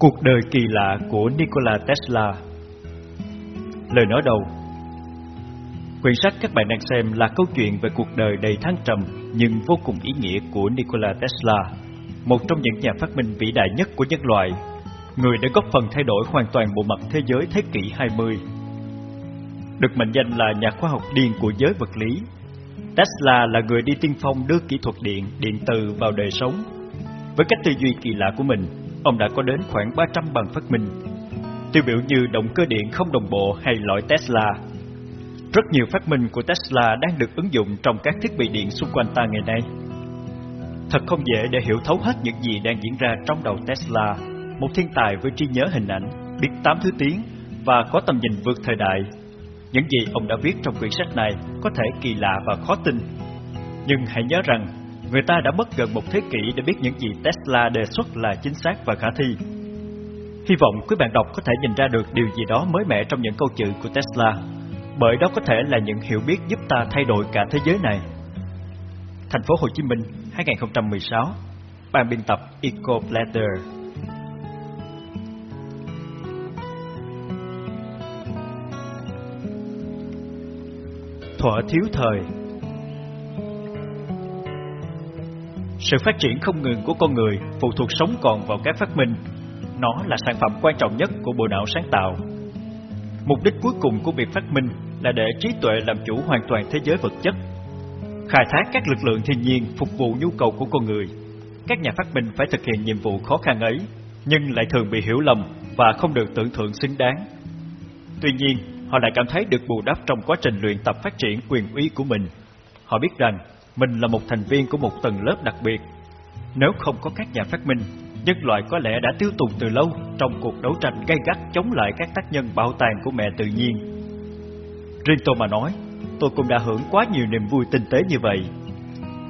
Cuộc đời kỳ lạ của Nikola Tesla Lời nói đầu Quyển sách các bạn đang xem là câu chuyện về cuộc đời đầy thăng trầm nhưng vô cùng ý nghĩa của Nikola Tesla, một trong những nhà phát minh vĩ đại nhất của nhân loại, người đã góp phần thay đổi hoàn toàn bộ mặt thế giới thế kỷ 20. Được mệnh danh là nhà khoa học điên của giới vật lý, Tesla là người đi tiên phong đưa kỹ thuật điện, điện từ vào đời sống. Với cách tư duy kỳ lạ của mình, ông đã có đến khoảng 300 bằng phát minh, tiêu biểu như động cơ điện không đồng bộ hay loại Tesla. Rất nhiều phát minh của Tesla đang được ứng dụng trong các thiết bị điện xung quanh ta ngày nay. Thật không dễ để hiểu thấu hết những gì đang diễn ra trong đầu Tesla, một thiên tài với trí nhớ hình ảnh, biết tám thứ tiếng và có tầm nhìn vượt thời đại. Những gì ông đã viết trong quyển sách này có thể kỳ lạ và khó tin. Nhưng hãy nhớ rằng, người ta đã mất gần một thế kỷ để biết những gì Tesla đề xuất là chính xác và khả thi. Hy vọng quý bạn đọc có thể nhìn ra được điều gì đó mới mẻ trong những câu chữ của Tesla, bởi đó có thể là những hiểu biết giúp ta thay đổi cả thế giới này. Thành phố Hồ Chí Minh, 2016 Ban biên tập Eco Platter Thuở thiếu thời Sự phát triển không ngừng của con người phụ thuộc sống còn vào các phát minh. Nó là sản phẩm quan trọng nhất của bộ não sáng tạo. Mục đích cuối cùng của việc phát minh là để trí tuệ làm chủ hoàn toàn thế giới vật chất. Khai thác các lực lượng thiên nhiên phục vụ nhu cầu của con người. Các nhà phát minh phải thực hiện nhiệm vụ khó khăn ấy, nhưng lại thường bị hiểu lầm và không được tưởng thưởng xứng đáng. Tuy nhiên, họ lại cảm thấy được bù đắp trong quá trình luyện tập phát triển quyền uy của mình. Họ biết rằng mình là một thành viên của một tầng lớp đặc biệt. Nếu không có các nhà phát minh, nhân loại có lẽ đã tiêu tùng từ lâu trong cuộc đấu tranh gay gắt chống lại các tác nhân bảo tàng của mẹ tự nhiên. Riêng tôi mà nói, tôi cũng đã hưởng quá nhiều niềm vui tinh tế như vậy.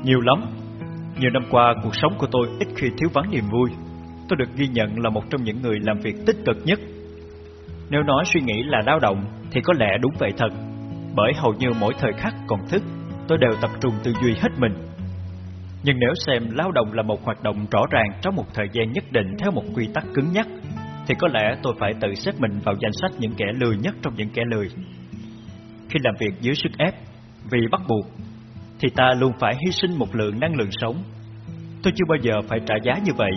Nhiều lắm. Nhiều năm qua, cuộc sống của tôi ít khi thiếu vắng niềm vui. Tôi được ghi nhận là một trong những người làm việc tích cực nhất. Nếu nói suy nghĩ là lao động, thì có lẽ đúng vậy thật. Bởi hầu như mỗi thời khắc còn thức, tôi đều tập trung tư duy hết mình. Nhưng nếu xem lao động là một hoạt động rõ ràng trong một thời gian nhất định theo một quy tắc cứng nhắc, thì có lẽ tôi phải tự xếp mình vào danh sách những kẻ lười nhất trong những kẻ lười. Khi làm việc dưới sức ép, vì bắt buộc, thì ta luôn phải hy sinh một lượng năng lượng sống. Tôi chưa bao giờ phải trả giá như vậy.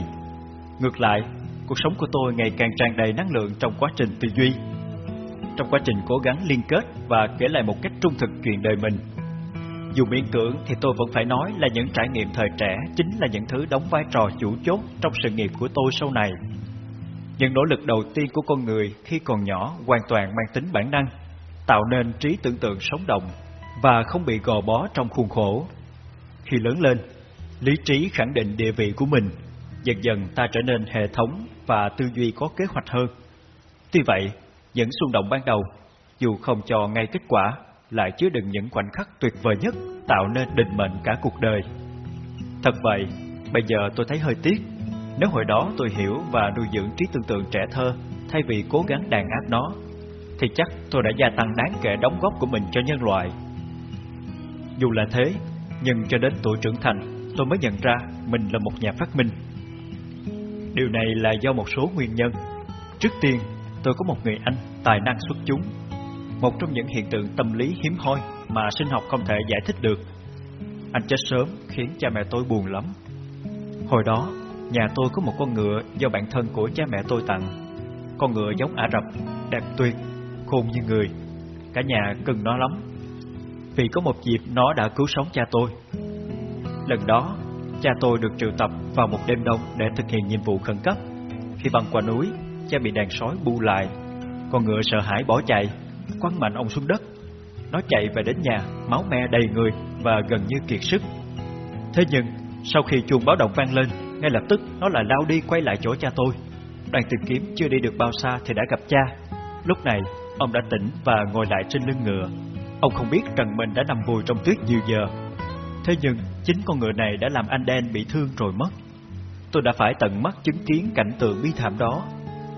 Ngược lại, cuộc sống của tôi ngày càng tràn đầy năng lượng trong quá trình tư duy. Trong quá trình cố gắng liên kết và kể lại một cách trung thực chuyện đời mình, dù miễn cưỡng thì tôi vẫn phải nói là những trải nghiệm thời trẻ chính là những thứ đóng vai trò chủ chốt trong sự nghiệp của tôi sau này. Những nỗ lực đầu tiên của con người khi còn nhỏ hoàn toàn mang tính bản năng, tạo nên trí tưởng tượng sống động và không bị gò bó trong khuôn khổ. Khi lớn lên, lý trí khẳng định địa vị của mình, dần dần ta trở nên hệ thống và tư duy có kế hoạch hơn. Tuy vậy, những xung động ban đầu, dù không cho ngay kết quả, lại chứa đựng những khoảnh khắc tuyệt vời nhất tạo nên định mệnh cả cuộc đời. Thật vậy, bây giờ tôi thấy hơi tiếc. Nếu hồi đó tôi hiểu và nuôi dưỡng trí tưởng tượng trẻ thơ thay vì cố gắng đàn áp nó, thì chắc tôi đã gia tăng đáng kể đóng góp của mình cho nhân loại. Dù là thế, nhưng cho đến tuổi trưởng thành, tôi mới nhận ra mình là một nhà phát minh. Điều này là do một số nguyên nhân. Trước tiên, tôi có một người anh tài năng xuất chúng một trong những hiện tượng tâm lý hiếm hoi mà sinh học không thể giải thích được. Anh chết sớm khiến cha mẹ tôi buồn lắm. Hồi đó, nhà tôi có một con ngựa do bạn thân của cha mẹ tôi tặng. Con ngựa giống Ả Rập, đẹp tuyệt, khôn như người. Cả nhà cưng nó lắm. Vì có một dịp nó đã cứu sống cha tôi. Lần đó, cha tôi được triệu tập vào một đêm đông để thực hiện nhiệm vụ khẩn cấp. Khi băng qua núi, cha bị đàn sói bu lại. Con ngựa sợ hãi bỏ chạy quăng mạnh ông xuống đất. Nó chạy về đến nhà, máu me đầy người và gần như kiệt sức. Thế nhưng, sau khi chuông báo động vang lên, ngay lập tức nó lại lao đi quay lại chỗ cha tôi. Đoàn tìm kiếm chưa đi được bao xa thì đã gặp cha. Lúc này, ông đã tỉnh và ngồi lại trên lưng ngựa. Ông không biết rằng mình đã nằm vùi trong tuyết nhiều giờ. Thế nhưng, chính con ngựa này đã làm anh đen bị thương rồi mất. Tôi đã phải tận mắt chứng kiến cảnh tượng bi thảm đó.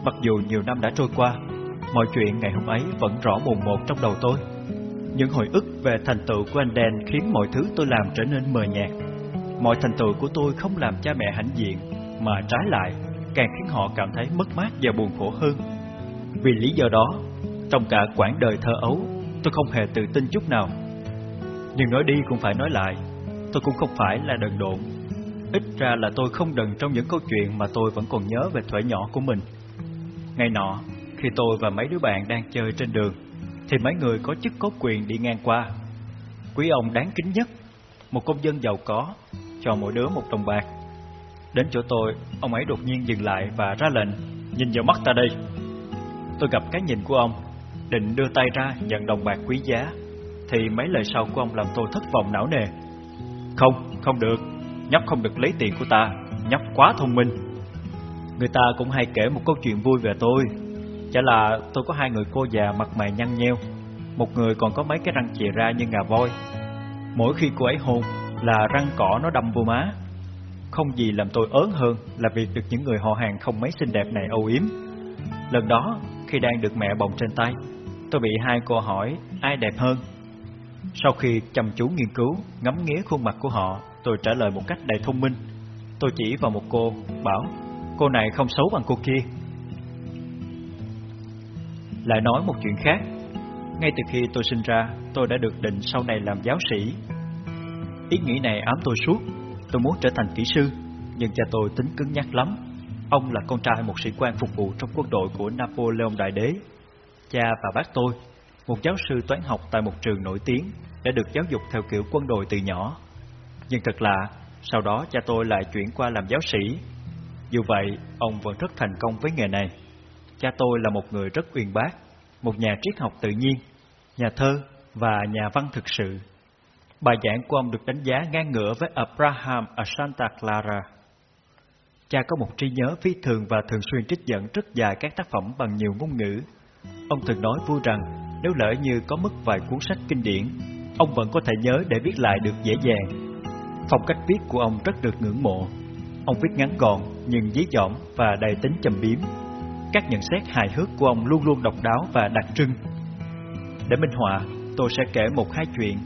Mặc dù nhiều năm đã trôi qua, Mọi chuyện ngày hôm ấy vẫn rõ mồn một trong đầu tôi. Những hồi ức về thành tựu của anh Dan khiến mọi thứ tôi làm trở nên mờ nhạt. Mọi thành tựu của tôi không làm cha mẹ hãnh diện, mà trái lại, càng khiến họ cảm thấy mất mát và buồn khổ hơn. Vì lý do đó, trong cả quãng đời thơ ấu, tôi không hề tự tin chút nào. Nhưng nói đi cũng phải nói lại, tôi cũng không phải là đần độn. Ít ra là tôi không đần trong những câu chuyện mà tôi vẫn còn nhớ về thuở nhỏ của mình. Ngày nọ, khi tôi và mấy đứa bạn đang chơi trên đường, thì mấy người có chức có quyền đi ngang qua. Quý ông đáng kính nhất, một công dân giàu có, cho mỗi đứa một đồng bạc. Đến chỗ tôi, ông ấy đột nhiên dừng lại và ra lệnh, nhìn vào mắt ta đây. Tôi gặp cái nhìn của ông, định đưa tay ra nhận đồng bạc quý giá, thì mấy lời sau của ông làm tôi thất vọng não nề. Không, không được, nhóc không được lấy tiền của ta, nhóc quá thông minh. Người ta cũng hay kể một câu chuyện vui về tôi, chả là tôi có hai người cô già mặt mày nhăn nheo, một người còn có mấy cái răng chìa ra như ngà voi. Mỗi khi cô ấy hôn là răng cỏ nó đâm vô má. Không gì làm tôi ớn hơn là việc được những người họ hàng không mấy xinh đẹp này âu yếm. Lần đó, khi đang được mẹ bồng trên tay, tôi bị hai cô hỏi ai đẹp hơn. Sau khi chăm chú nghiên cứu, ngắm nghía khuôn mặt của họ, tôi trả lời một cách đầy thông minh. Tôi chỉ vào một cô, bảo, cô này không xấu bằng cô kia. Lại nói một chuyện khác, ngay từ khi tôi sinh ra, tôi đã được định sau này làm giáo sĩ. Ý nghĩ này ám tôi suốt, tôi muốn trở thành kỹ sư, nhưng cha tôi tính cứng nhắc lắm. Ông là con trai một sĩ quan phục vụ trong quân đội của Napoleon Đại Đế. Cha và bác tôi, một giáo sư toán học tại một trường nổi tiếng, đã được giáo dục theo kiểu quân đội từ nhỏ. Nhưng thật lạ, sau đó cha tôi lại chuyển qua làm giáo sĩ. Dù vậy, ông vẫn rất thành công với nghề này. Cha tôi là một người rất uyên bác, một nhà triết học tự nhiên, nhà thơ và nhà văn thực sự. Bài giảng của ông được đánh giá ngang ngửa với Abraham ở Santa Clara. Cha có một trí nhớ phi thường và thường xuyên trích dẫn rất dài các tác phẩm bằng nhiều ngôn ngữ. Ông thường nói vui rằng nếu lỡ như có mất vài cuốn sách kinh điển, ông vẫn có thể nhớ để viết lại được dễ dàng. Phong cách viết của ông rất được ngưỡng mộ. Ông viết ngắn gọn nhưng dí dỏm và đầy tính trầm biếm. Các nhận xét hài hước của ông luôn luôn độc đáo và đặc trưng. Để minh họa, tôi sẽ kể một hai chuyện.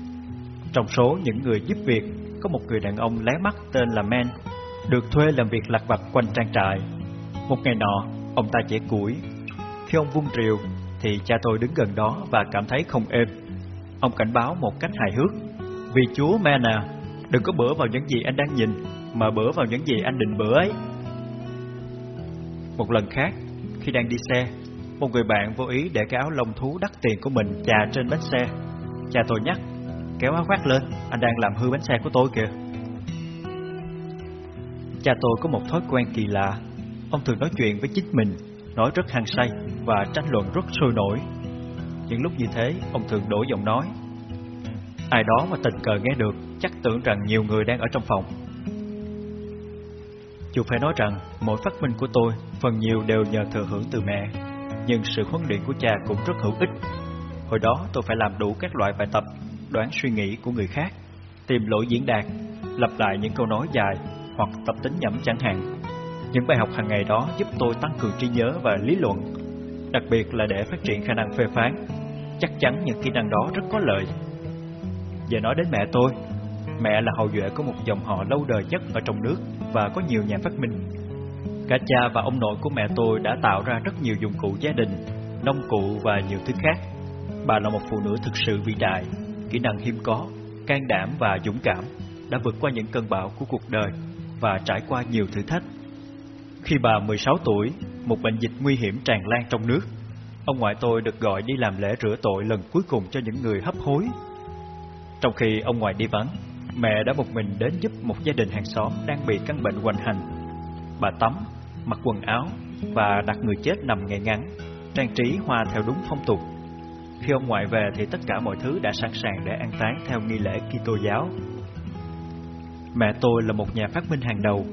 Trong số những người giúp việc, có một người đàn ông lé mắt tên là Men, được thuê làm việc lặt vặt quanh trang trại. Một ngày nọ, ông ta chẻ củi. Khi ông vung rìu, thì cha tôi đứng gần đó và cảm thấy không êm. Ông cảnh báo một cách hài hước. Vì chúa Men à, đừng có bữa vào những gì anh đang nhìn, mà bữa vào những gì anh định bữa ấy. Một lần khác, khi đang đi xe, một người bạn vô ý để cái áo lông thú đắt tiền của mình chà trên bánh xe. Cha tôi nhắc, kéo áo khoác lên, anh đang làm hư bánh xe của tôi kìa. Cha tôi có một thói quen kỳ lạ, ông thường nói chuyện với chính mình, nói rất hăng say và tranh luận rất sôi nổi. Những lúc như thế, ông thường đổi giọng nói. Ai đó mà tình cờ nghe được, chắc tưởng rằng nhiều người đang ở trong phòng. Dù phải nói rằng, mỗi phát minh của tôi phần nhiều đều nhờ thừa hưởng từ mẹ, nhưng sự huấn luyện của cha cũng rất hữu ích. Hồi đó tôi phải làm đủ các loại bài tập, đoán suy nghĩ của người khác, tìm lỗi diễn đạt, lặp lại những câu nói dài hoặc tập tính nhẩm chẳng hạn. Những bài học hàng ngày đó giúp tôi tăng cường trí nhớ và lý luận, đặc biệt là để phát triển khả năng phê phán. Chắc chắn những kỹ năng đó rất có lợi. Giờ nói đến mẹ tôi, mẹ là hậu duệ của một dòng họ lâu đời nhất ở trong nước và có nhiều nhà phát minh. Cả cha và ông nội của mẹ tôi đã tạo ra rất nhiều dụng cụ gia đình, nông cụ và nhiều thứ khác. Bà là một phụ nữ thực sự vĩ đại, kỹ năng hiếm có, can đảm và dũng cảm, đã vượt qua những cơn bão của cuộc đời và trải qua nhiều thử thách. Khi bà 16 tuổi, một bệnh dịch nguy hiểm tràn lan trong nước, ông ngoại tôi được gọi đi làm lễ rửa tội lần cuối cùng cho những người hấp hối. Trong khi ông ngoại đi vắng, mẹ đã một mình đến giúp một gia đình hàng xóm đang bị căn bệnh hoành hành. Bà tắm, mặc quần áo và đặt người chết nằm ngay ngắn, trang trí hoa theo đúng phong tục. Khi ông ngoại về thì tất cả mọi thứ đã sẵn sàng để an táng theo nghi lễ Kitô giáo. Mẹ tôi là một nhà phát minh hàng đầu.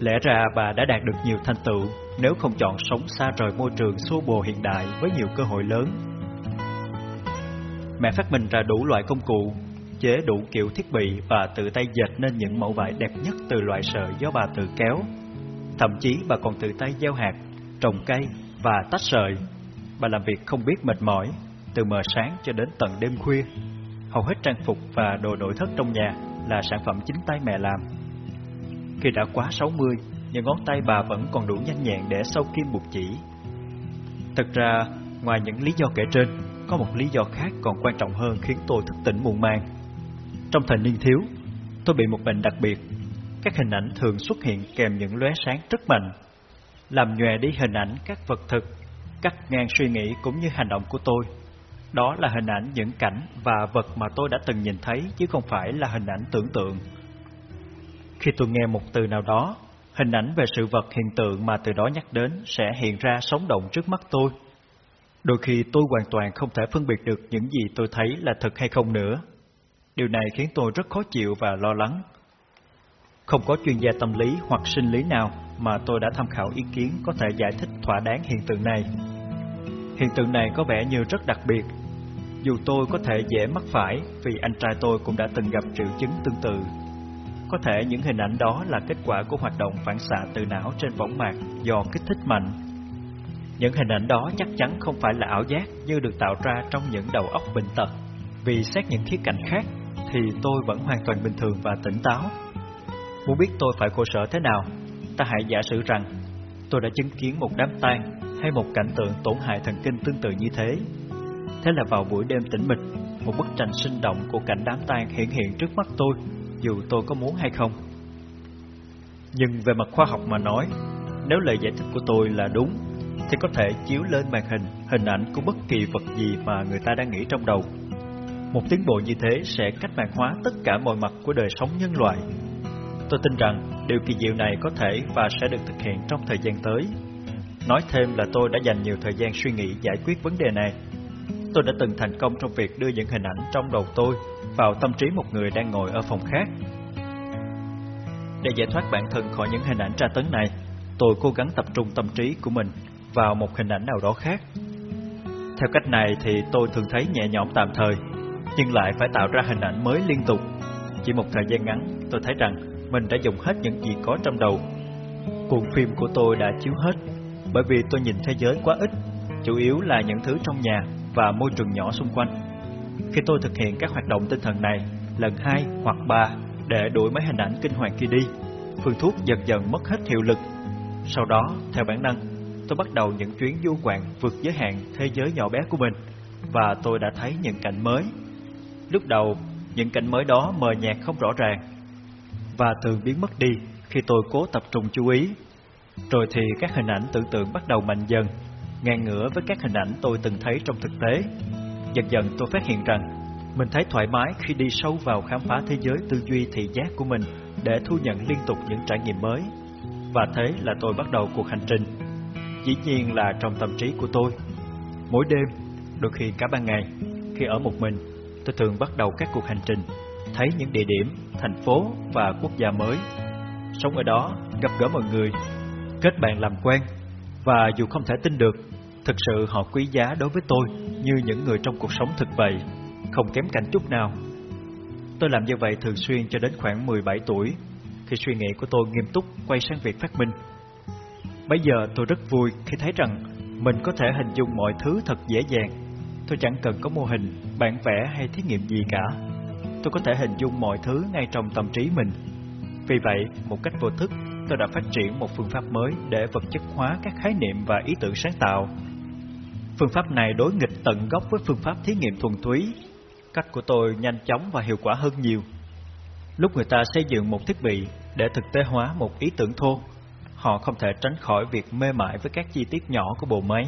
Lẽ ra bà đã đạt được nhiều thành tựu nếu không chọn sống xa rời môi trường xô bồ hiện đại với nhiều cơ hội lớn. Mẹ phát minh ra đủ loại công cụ, chế đủ kiểu thiết bị và tự tay dệt nên những mẫu vải đẹp nhất từ loại sợi do bà tự kéo. Thậm chí bà còn tự tay gieo hạt, trồng cây và tách sợi. Bà làm việc không biết mệt mỏi, từ mờ sáng cho đến tận đêm khuya. Hầu hết trang phục và đồ nội thất trong nhà là sản phẩm chính tay mẹ làm. Khi đã quá 60, những ngón tay bà vẫn còn đủ nhanh nhẹn để sâu kim buộc chỉ. Thực ra, ngoài những lý do kể trên, có một lý do khác còn quan trọng hơn khiến tôi thức tỉnh muộn màng. Trong thời niên thiếu, tôi bị một bệnh đặc biệt. Các hình ảnh thường xuất hiện kèm những lóe sáng rất mạnh, làm nhòe đi hình ảnh các vật thực, cắt ngang suy nghĩ cũng như hành động của tôi. Đó là hình ảnh những cảnh và vật mà tôi đã từng nhìn thấy chứ không phải là hình ảnh tưởng tượng. Khi tôi nghe một từ nào đó, hình ảnh về sự vật hiện tượng mà từ đó nhắc đến sẽ hiện ra sống động trước mắt tôi. Đôi khi tôi hoàn toàn không thể phân biệt được những gì tôi thấy là thật hay không nữa. Điều này khiến tôi rất khó chịu và lo lắng. Không có chuyên gia tâm lý hoặc sinh lý nào mà tôi đã tham khảo ý kiến có thể giải thích thỏa đáng hiện tượng này. Hiện tượng này có vẻ như rất đặc biệt. Dù tôi có thể dễ mắc phải vì anh trai tôi cũng đã từng gặp triệu chứng tương tự. Có thể những hình ảnh đó là kết quả của hoạt động phản xạ từ não trên võng mạc do kích thích mạnh. Những hình ảnh đó chắc chắn không phải là ảo giác như được tạo ra trong những đầu óc bệnh tật. Vì xét những khía cạnh khác thì tôi vẫn hoàn toàn bình thường và tỉnh táo. Muốn biết tôi phải khổ sở thế nào, ta hãy giả sử rằng tôi đã chứng kiến một đám tang hay một cảnh tượng tổn hại thần kinh tương tự như thế. Thế là vào buổi đêm tĩnh mịch, một bức tranh sinh động của cảnh đám tang hiện hiện trước mắt tôi, dù tôi có muốn hay không. Nhưng về mặt khoa học mà nói, nếu lời giải thích của tôi là đúng, thì có thể chiếu lên màn hình hình ảnh của bất kỳ vật gì mà người ta đang nghĩ trong đầu. Một tiến bộ như thế sẽ cách mạng hóa tất cả mọi mặt của đời sống nhân loại. Tôi tin rằng điều kỳ diệu này có thể và sẽ được thực hiện trong thời gian tới. Nói thêm là tôi đã dành nhiều thời gian suy nghĩ giải quyết vấn đề này. Tôi đã từng thành công trong việc đưa những hình ảnh trong đầu tôi vào tâm trí một người đang ngồi ở phòng khác. Để giải thoát bản thân khỏi những hình ảnh tra tấn này, tôi cố gắng tập trung tâm trí của mình vào một hình ảnh nào đó khác. Theo cách này thì tôi thường thấy nhẹ nhõm tạm thời, nhưng lại phải tạo ra hình ảnh mới liên tục. Chỉ một thời gian ngắn, tôi thấy rằng mình đã dùng hết những gì có trong đầu. Cuộn phim của tôi đã chiếu hết, bởi vì tôi nhìn thế giới quá ít, chủ yếu là những thứ trong nhà và môi trường nhỏ xung quanh. Khi tôi thực hiện các hoạt động tinh thần này lần hai hoặc ba để đuổi mấy hình ảnh kinh hoàng kia đi, phương thuốc dần dần mất hết hiệu lực. Sau đó, theo bản năng, tôi bắt đầu những chuyến du ngoạn vượt giới hạn thế giới nhỏ bé của mình và tôi đã thấy những cảnh mới. Lúc đầu, những cảnh mới đó mờ nhạt không rõ ràng và thường biến mất đi khi tôi cố tập trung chú ý. Rồi thì các hình ảnh tưởng tượng bắt đầu mạnh dần, ngang ngửa với các hình ảnh tôi từng thấy trong thực tế. Dần dần tôi phát hiện rằng mình thấy thoải mái khi đi sâu vào khám phá thế giới tư duy thị giác của mình để thu nhận liên tục những trải nghiệm mới. Và thế là tôi bắt đầu cuộc hành trình. Dĩ nhiên là trong tâm trí của tôi. Mỗi đêm, đôi khi cả ban ngày, khi ở một mình, tôi thường bắt đầu các cuộc hành trình, thấy những địa điểm, thành phố và quốc gia mới. Sống ở đó, gặp gỡ mọi người, kết bạn làm quen, và dù không thể tin được, thực sự họ quý giá đối với tôi như những người trong cuộc sống thực vậy, không kém cạnh chút nào. Tôi làm như vậy thường xuyên cho đến khoảng 17 tuổi, khi suy nghĩ của tôi nghiêm túc quay sang việc phát minh. Bây giờ tôi rất vui khi thấy rằng mình có thể hình dung mọi thứ thật dễ dàng. Tôi chẳng cần có mô hình, bản vẽ hay thí nghiệm gì cả. Tôi có thể hình dung mọi thứ ngay trong tâm trí mình. Vì vậy, một cách vô thức, tôi đã phát triển một phương pháp mới để vật chất hóa các khái niệm và ý tưởng sáng tạo. Phương pháp này đối nghịch tận gốc với phương pháp thí nghiệm thuần túy. Cách của tôi nhanh chóng và hiệu quả hơn nhiều. Lúc người ta xây dựng một thiết bị để thực tế hóa một ý tưởng thô, họ không thể tránh khỏi việc mê mải với các chi tiết nhỏ của bộ máy.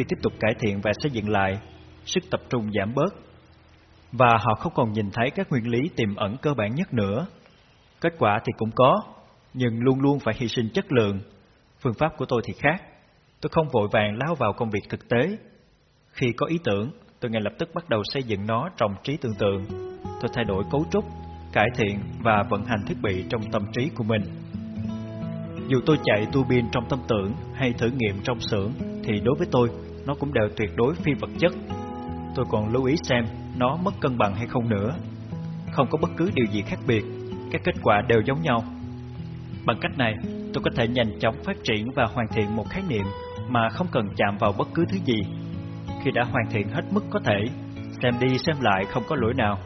Khi tiếp tục cải thiện và xây dựng lại, sức tập trung giảm bớt, và họ không còn nhìn thấy các nguyên lý tiềm ẩn cơ bản nhất nữa. Kết quả thì cũng có, nhưng luôn luôn phải hy sinh chất lượng. Phương pháp của tôi thì khác. Tôi không vội vàng lao vào công việc thực tế. Khi có ý tưởng, tôi ngay lập tức bắt đầu xây dựng nó trong trí tưởng tượng. Tôi thay đổi cấu trúc, cải thiện và vận hành thiết bị trong tâm trí của mình. Dù tôi chạy tua bin trong tâm tưởng hay thử nghiệm trong xưởng, thì đối với tôi, nó cũng đều tuyệt đối phi vật chất. Tôi còn lưu ý xem nó mất cân bằng hay không nữa. Không có bất cứ điều gì khác biệt, các kết quả đều giống nhau. Bằng cách này, tôi có thể nhanh chóng phát triển và hoàn thiện một khái niệm mà không cần chạm vào bất cứ thứ gì. Khi đã hoàn thiện hết mức có thể, xem đi xem lại không có lỗi nào,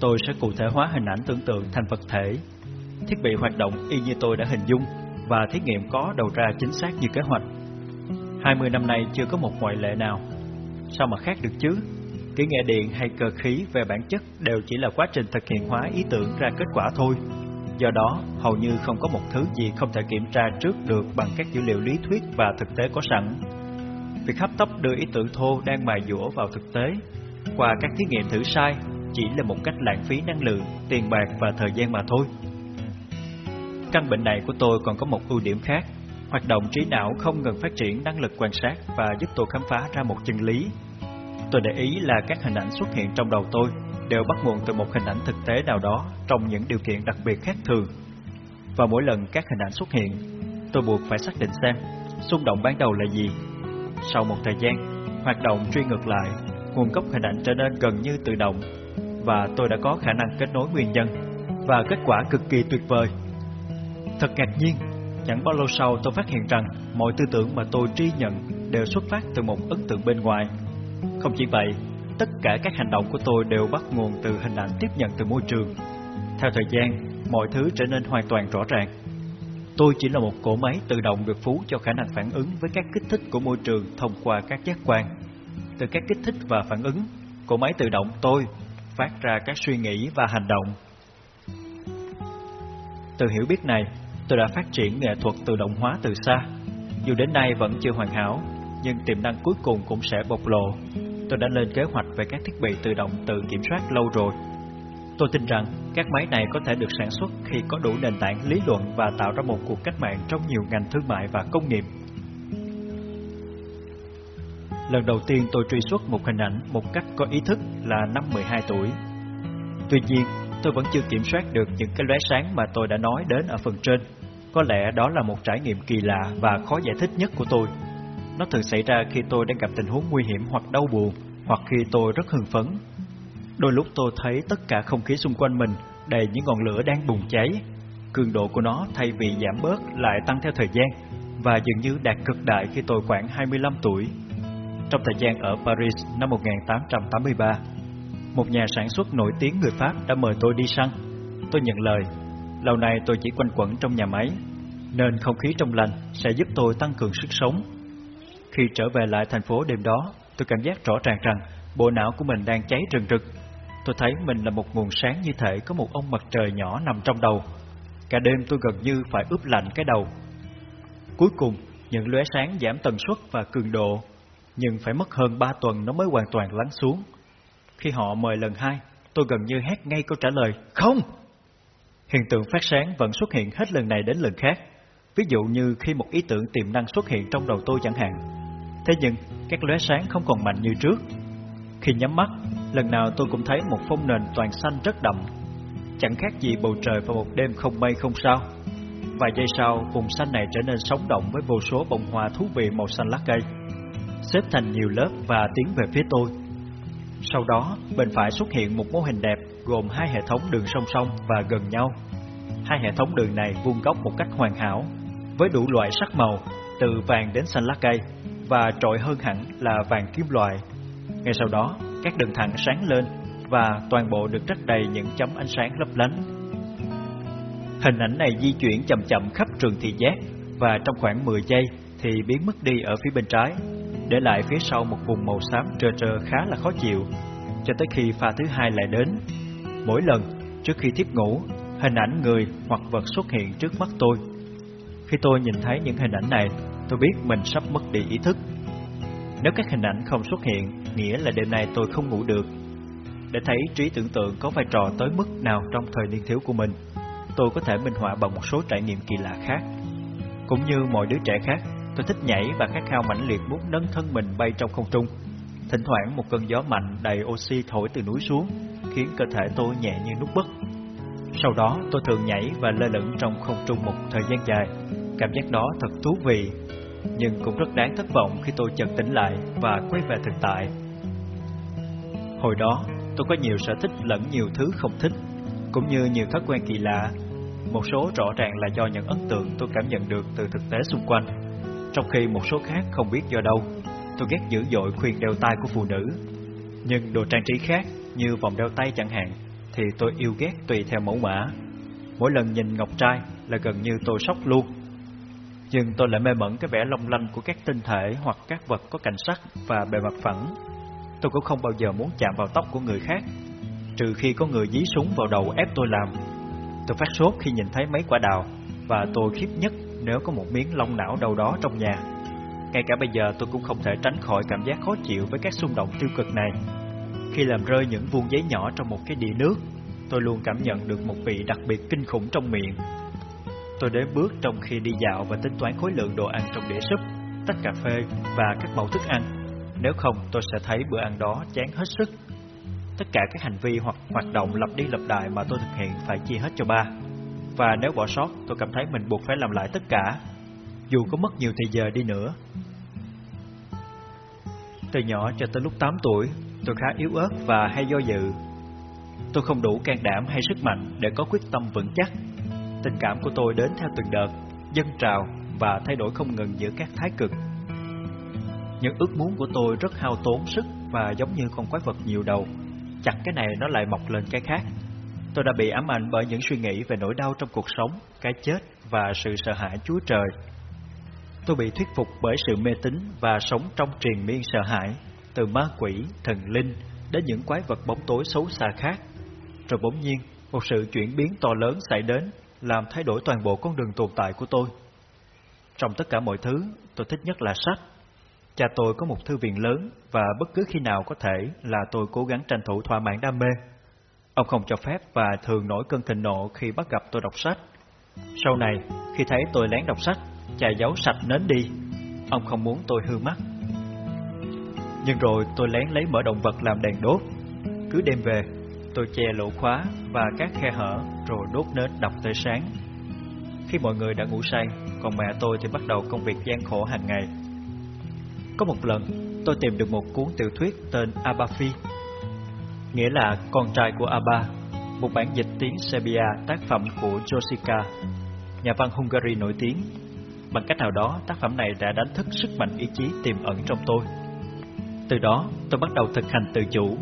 tôi sẽ cụ thể hóa hình ảnh tưởng tượng thành vật thể. Thiết bị hoạt động y như tôi đã hình dung, và thí nghiệm có đầu ra chính xác như kế hoạch. 20 năm nay chưa có một ngoại lệ nào. Sao mà khác được chứ? Kỹ nghệ điện hay cơ khí về bản chất đều chỉ là quá trình thực hiện hóa ý tưởng ra kết quả thôi. Do đó, hầu như không có một thứ gì không thể kiểm tra trước được bằng các dữ liệu lý thuyết và thực tế có sẵn. Việc hấp tấp đưa ý tưởng thô đang mài dũa vào thực tế qua các thí nghiệm thử sai chỉ là một cách lãng phí năng lượng, tiền bạc và thời gian mà thôi. Căn bệnh này của tôi còn có một ưu điểm khác. Hoạt động trí não không ngừng phát triển năng lực quan sát và giúp tôi khám phá ra một chân lý. Tôi để ý là các hình ảnh xuất hiện trong đầu tôi đều bắt nguồn từ một hình ảnh thực tế nào đó trong những điều kiện đặc biệt khác thường. Và mỗi lần các hình ảnh xuất hiện, tôi buộc phải xác định xem xung động ban đầu là gì. Sau một thời gian, hoạt động truy ngược lại, nguồn gốc hình ảnh trở nên gần như tự động và tôi đã có khả năng kết nối nguyên nhân và kết quả cực kỳ tuyệt vời. Thật ngạc nhiên, chẳng bao lâu sau tôi phát hiện rằng mọi tư tưởng mà tôi tri nhận đều xuất phát từ một ấn tượng bên ngoài. Không chỉ vậy, tất cả các hành động của tôi đều bắt nguồn từ hình ảnh tiếp nhận từ môi trường. Theo thời gian, mọi thứ trở nên hoàn toàn rõ ràng. Tôi chỉ là một cỗ máy tự động được phú cho khả năng phản ứng với các kích thích của môi trường thông qua các giác quan. Từ các kích thích và phản ứng, cỗ máy tự động tôi phát ra các suy nghĩ và hành động. Từ hiểu biết này, tôi đã phát triển nghệ thuật tự động hóa từ xa. Dù đến nay vẫn chưa hoàn hảo, nhưng tiềm năng cuối cùng cũng sẽ bộc lộ. Tôi đã lên kế hoạch về các thiết bị tự động tự kiểm soát lâu rồi. Tôi tin rằng các máy này có thể được sản xuất khi có đủ nền tảng lý luận và tạo ra một cuộc cách mạng trong nhiều ngành thương mại và công nghiệp. Lần đầu tiên tôi truy xuất một hình ảnh một cách có ý thức là năm 12 tuổi. Tuy nhiên, tôi vẫn chưa kiểm soát được những cái lóe sáng mà tôi đã nói đến ở phần trên. Có lẽ đó là một trải nghiệm kỳ lạ và khó giải thích nhất của tôi. Nó thường xảy ra khi tôi đang gặp tình huống nguy hiểm hoặc đau buồn, hoặc khi tôi rất hưng phấn. Đôi lúc tôi thấy tất cả không khí xung quanh mình đầy những ngọn lửa đang bùng cháy. Cường độ của nó thay vì giảm bớt lại tăng theo thời gian và dường như đạt cực đại khi tôi khoảng 25 tuổi. Trong thời gian ở Paris năm 1883, một nhà sản xuất nổi tiếng người Pháp đã mời tôi đi săn. Tôi nhận lời, lâu nay tôi chỉ quanh quẩn trong nhà máy, nên không khí trong lành sẽ giúp tôi tăng cường sức sống. Khi trở về lại thành phố đêm đó, tôi cảm giác rõ ràng rằng bộ não của mình đang cháy rừng rực. Tôi thấy mình là một nguồn sáng như thể có một ông mặt trời nhỏ nằm trong đầu. Cả đêm tôi gần như phải ướp lạnh cái đầu. Cuối cùng, những lóe sáng giảm tần suất và cường độ nhưng phải mất hơn 3 tuần nó mới hoàn toàn lắng xuống. Khi họ mời lần hai, tôi gần như hét ngay câu trả lời, không! Hiện tượng phát sáng vẫn xuất hiện hết lần này đến lần khác. Ví dụ như khi một ý tưởng tiềm năng xuất hiện trong đầu tôi chẳng hạn. Thế nhưng, các lóe sáng không còn mạnh như trước. Khi nhắm mắt, lần nào tôi cũng thấy một phong nền toàn xanh rất đậm. Chẳng khác gì bầu trời vào một đêm không mây không sao. Vài giây sau, vùng xanh này trở nên sống động với vô số bông hoa thú vị màu xanh lá cây xếp thành nhiều lớp và tiến về phía tôi. Sau đó, bên phải xuất hiện một mô hình đẹp gồm hai hệ thống đường song song và gần nhau. Hai hệ thống đường này vuông góc một cách hoàn hảo, với đủ loại sắc màu, từ vàng đến xanh lá cây, và trội hơn hẳn là vàng kim loại. Ngay sau đó, các đường thẳng sáng lên và toàn bộ được rắc đầy những chấm ánh sáng lấp lánh. Hình ảnh này di chuyển chậm chậm khắp trường thị giác và trong khoảng 10 giây thì biến mất đi ở phía bên trái để lại phía sau một vùng màu xám trơ trơ khá là khó chịu, cho tới khi pha thứ hai lại đến. Mỗi lần, trước khi thiếp ngủ, hình ảnh người hoặc vật xuất hiện trước mắt tôi. Khi tôi nhìn thấy những hình ảnh này, tôi biết mình sắp mất đi ý thức. Nếu các hình ảnh không xuất hiện, nghĩa là đêm nay tôi không ngủ được. Để thấy trí tưởng tượng có vai trò tới mức nào trong thời niên thiếu của mình, tôi có thể minh họa bằng một số trải nghiệm kỳ lạ khác. Cũng như mọi đứa trẻ khác, Tôi thích nhảy và khát khao mãnh liệt muốn nâng thân mình bay trong không trung. Thỉnh thoảng một cơn gió mạnh đầy oxy thổi từ núi xuống, khiến cơ thể tôi nhẹ như nút bất. Sau đó tôi thường nhảy và lơ lửng trong không trung một thời gian dài. Cảm giác đó thật thú vị, nhưng cũng rất đáng thất vọng khi tôi chợt tỉnh lại và quay về thực tại. Hồi đó, tôi có nhiều sở thích lẫn nhiều thứ không thích, cũng như nhiều thói quen kỳ lạ. Một số rõ ràng là do những ấn tượng tôi cảm nhận được từ thực tế xung quanh trong khi một số khác không biết do đâu. Tôi ghét dữ dội khuyên đeo tay của phụ nữ. Nhưng đồ trang trí khác, như vòng đeo tay chẳng hạn, thì tôi yêu ghét tùy theo mẫu mã. Mỗi lần nhìn ngọc trai là gần như tôi sốc luôn. Nhưng tôi lại mê mẩn cái vẻ long lanh của các tinh thể hoặc các vật có cạnh sắc và bề mặt phẳng. Tôi cũng không bao giờ muốn chạm vào tóc của người khác, trừ khi có người dí súng vào đầu ép tôi làm. Tôi phát sốt khi nhìn thấy mấy quả đào, và tôi khiếp nhất nếu có một miếng lông não đâu đó trong nhà. Ngay cả bây giờ tôi cũng không thể tránh khỏi cảm giác khó chịu với các xung động tiêu cực này. Khi làm rơi những vuông giấy nhỏ trong một cái đĩa nước, tôi luôn cảm nhận được một vị đặc biệt kinh khủng trong miệng. Tôi đếm bước trong khi đi dạo và tính toán khối lượng đồ ăn trong đĩa súp, tách cà phê và các mẫu thức ăn. Nếu không, tôi sẽ thấy bữa ăn đó chán hết sức. Tất cả các hành vi hoặc hoạt động lặp đi lặp lại mà tôi thực hiện phải chia hết cho ba. Và nếu bỏ sót, tôi cảm thấy mình buộc phải làm lại tất cả, dù có mất nhiều thời giờ đi nữa. Từ nhỏ cho tới lúc 8 tuổi, tôi khá yếu ớt và hay do dự. Tôi không đủ can đảm hay sức mạnh để có quyết tâm vững chắc. Tình cảm của tôi đến theo từng đợt, dâng trào và thay đổi không ngừng giữa các thái cực. Những ước muốn của tôi rất hao tốn sức và giống như con quái vật nhiều đầu, chặt cái này nó lại mọc lên cái khác. Tôi đã bị ám ảnh bởi những suy nghĩ về nỗi đau trong cuộc sống, cái chết và sự sợ hãi Chúa Trời. Tôi bị thuyết phục bởi sự mê tín và sống trong triền miên sợ hãi, từ ma quỷ, thần linh đến những quái vật bóng tối xấu xa khác. Rồi bỗng nhiên, một sự chuyển biến to lớn xảy đến, làm thay đổi toàn bộ con đường tồn tại của tôi. Trong tất cả mọi thứ, tôi thích nhất là sách. Cha tôi có một thư viện lớn và bất cứ khi nào có thể là tôi cố gắng tranh thủ thỏa mãn đam mê. Ông không cho phép và thường nổi cơn thịnh nộ khi bắt gặp tôi đọc sách. Sau này, khi thấy tôi lén đọc sách, cha giấu sạch nến đi. Ông không muốn tôi hư mắt. Nhưng rồi tôi lén lấy mỡ động vật làm đèn đốt. Cứ đêm về, tôi che lỗ khóa và các khe hở rồi đốt nến đọc tới sáng. Khi mọi người đã ngủ say, còn mẹ tôi thì bắt đầu công việc gian khổ hàng ngày. Có một lần, tôi tìm được một cuốn tiểu thuyết tên Abafi nghĩa là con trai của Abba, một bản dịch tiếng Serbia tác phẩm của Josica, nhà văn Hungary nổi tiếng. Bằng cách nào đó, tác phẩm này đã đánh thức sức mạnh ý chí tiềm ẩn trong tôi. Từ đó, tôi bắt đầu thực hành tự chủ.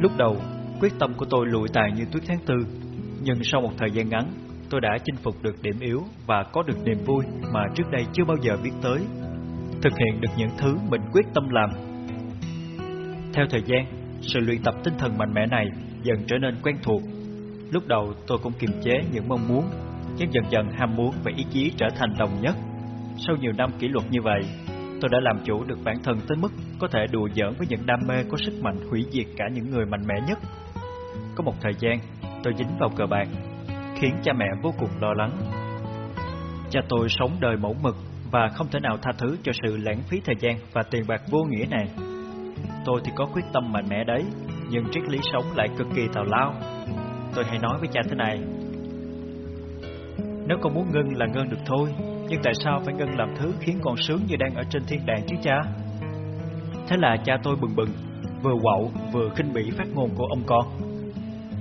Lúc đầu, quyết tâm của tôi lùi tàn như tuyết tháng tư, nhưng sau một thời gian ngắn, tôi đã chinh phục được điểm yếu và có được niềm vui mà trước đây chưa bao giờ biết tới. Thực hiện được những thứ mình quyết tâm làm. Theo thời gian, sự luyện tập tinh thần mạnh mẽ này dần trở nên quen thuộc. Lúc đầu tôi cũng kiềm chế những mong muốn, nhưng dần dần ham muốn và ý chí trở thành đồng nhất. Sau nhiều năm kỷ luật như vậy, tôi đã làm chủ được bản thân tới mức có thể đùa giỡn với những đam mê có sức mạnh hủy diệt cả những người mạnh mẽ nhất. Có một thời gian, tôi dính vào cờ bạc, khiến cha mẹ vô cùng lo lắng. Cha tôi sống đời mẫu mực và không thể nào tha thứ cho sự lãng phí thời gian và tiền bạc vô nghĩa này. Tôi thì có quyết tâm mạnh mẽ đấy, nhưng triết lý sống lại cực kỳ tào lao. Tôi hay nói với cha thế này. Nếu con muốn ngưng là ngưng được thôi, nhưng tại sao phải ngưng làm thứ khiến con sướng như đang ở trên thiên đàng chứ cha? Thế là cha tôi bừng bừng, vừa quậu vừa khinh bỉ phát ngôn của ông con.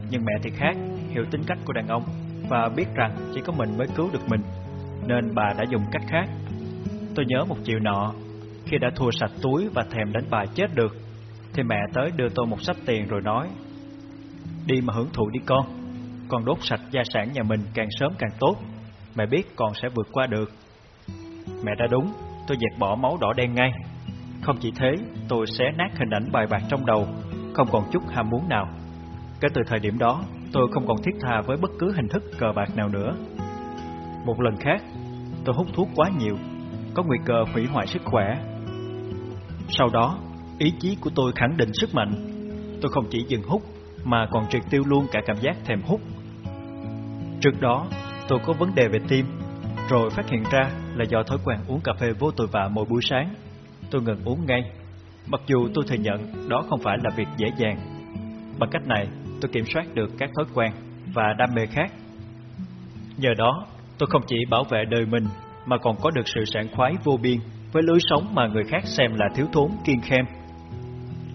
Nhưng mẹ thì khác, hiểu tính cách của đàn ông và biết rằng chỉ có mình mới cứu được mình, nên bà đã dùng cách khác. Tôi nhớ một chiều nọ, khi đã thua sạch túi và thèm đánh bài chết được, thì mẹ tới đưa tôi một sắp tiền rồi nói Đi mà hưởng thụ đi con Con đốt sạch gia sản nhà mình càng sớm càng tốt Mẹ biết con sẽ vượt qua được. Mẹ đã đúng Tôi dẹp bỏ máu đỏ đen ngay. Không chỉ thế tôi xé nát hình ảnh bài bạc trong đầu Không còn chút ham muốn nào. Kể từ thời điểm đó Tôi không còn thiết tha với bất cứ hình thức cờ bạc nào nữa. Một lần khác Tôi hút thuốc quá nhiều Có nguy cơ hủy hoại sức khỏe. Sau đó Ý chí của tôi khẳng định sức mạnh. Tôi không chỉ dừng hút, mà còn triệt tiêu luôn cả cảm giác thèm hút. Trước đó, tôi có vấn đề về tim, rồi phát hiện ra là do thói quen uống cà phê vô tội vạ mỗi buổi sáng. Tôi ngừng uống ngay, mặc dù tôi thừa nhận đó không phải là việc dễ dàng. Bằng cách này, tôi kiểm soát được các thói quen và đam mê khác. Nhờ đó, tôi không chỉ bảo vệ đời mình mà còn có được sự sảng khoái vô biên với lối sống mà người khác xem là thiếu thốn kiên khem.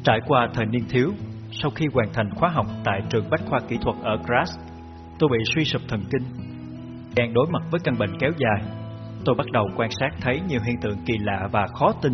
Trải qua thời niên thiếu, sau khi hoàn thành khóa học tại trường Bách khoa kỹ thuật ở Graz, tôi bị suy sụp thần kinh. Đang đối mặt với căn bệnh kéo dài, tôi bắt đầu quan sát thấy nhiều hiện tượng kỳ lạ và khó tin.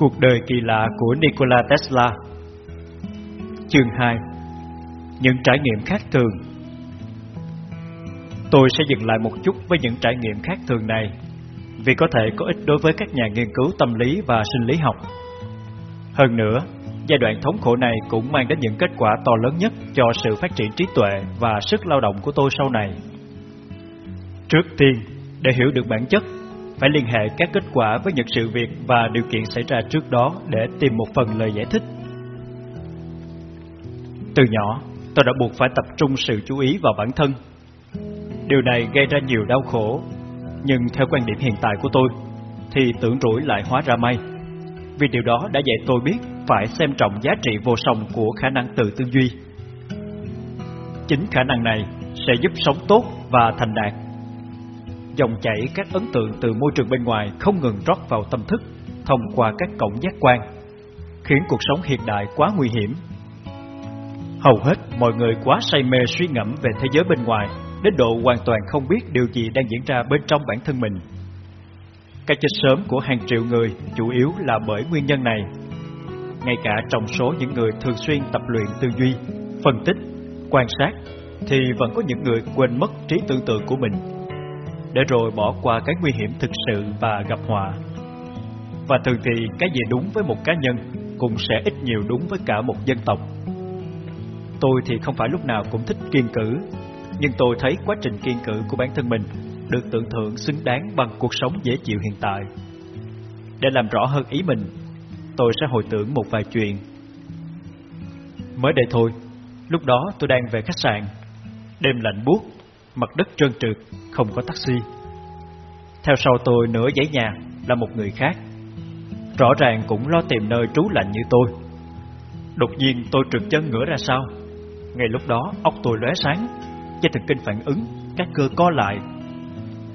Cuộc đời kỳ lạ của Nikola Tesla Chương 2 Những trải nghiệm khác thường Tôi sẽ dừng lại một chút với những trải nghiệm khác thường này vì có thể có ích đối với các nhà nghiên cứu tâm lý và sinh lý học. Hơn nữa, giai đoạn thống khổ này cũng mang đến những kết quả to lớn nhất cho sự phát triển trí tuệ và sức lao động của tôi sau này. Trước tiên, để hiểu được bản chất, phải liên hệ các kết quả với những sự việc và điều kiện xảy ra trước đó để tìm một phần lời giải thích. Từ nhỏ, tôi đã buộc phải tập trung sự chú ý vào bản thân. Điều này gây ra nhiều đau khổ, nhưng theo quan điểm hiện tại của tôi, thì tưởng rủi lại hóa ra may. Vì điều đó đã dạy tôi biết phải xem trọng giá trị vô song của khả năng tự tư duy. Chính khả năng này sẽ giúp sống tốt và thành đạt dòng chảy các ấn tượng từ môi trường bên ngoài không ngừng rót vào tâm thức thông qua các cổng giác quan, khiến cuộc sống hiện đại quá nguy hiểm. Hầu hết mọi người quá say mê suy ngẫm về thế giới bên ngoài, đến độ hoàn toàn không biết điều gì đang diễn ra bên trong bản thân mình. Cái chết sớm của hàng triệu người chủ yếu là bởi nguyên nhân này. Ngay cả trong số những người thường xuyên tập luyện tư duy, phân tích, quan sát, thì vẫn có những người quên mất trí tưởng tượng của mình để rồi bỏ qua cái nguy hiểm thực sự và gặp họa. Và thường thì cái gì đúng với một cá nhân cũng sẽ ít nhiều đúng với cả một dân tộc. Tôi thì không phải lúc nào cũng thích kiên cử, nhưng tôi thấy quá trình kiên cử của bản thân mình được tưởng thưởng xứng đáng bằng cuộc sống dễ chịu hiện tại. Để làm rõ hơn ý mình, tôi sẽ hồi tưởng một vài chuyện. Mới đây thôi, lúc đó tôi đang về khách sạn, đêm lạnh buốt mặt đất trơn trượt, không có taxi. Theo sau tôi nửa dãy nhà là một người khác. Rõ ràng cũng lo tìm nơi trú lạnh như tôi. Đột nhiên tôi trượt chân ngửa ra sau. Ngay lúc đó óc tôi lóe sáng, dây thần kinh phản ứng, các cơ co lại.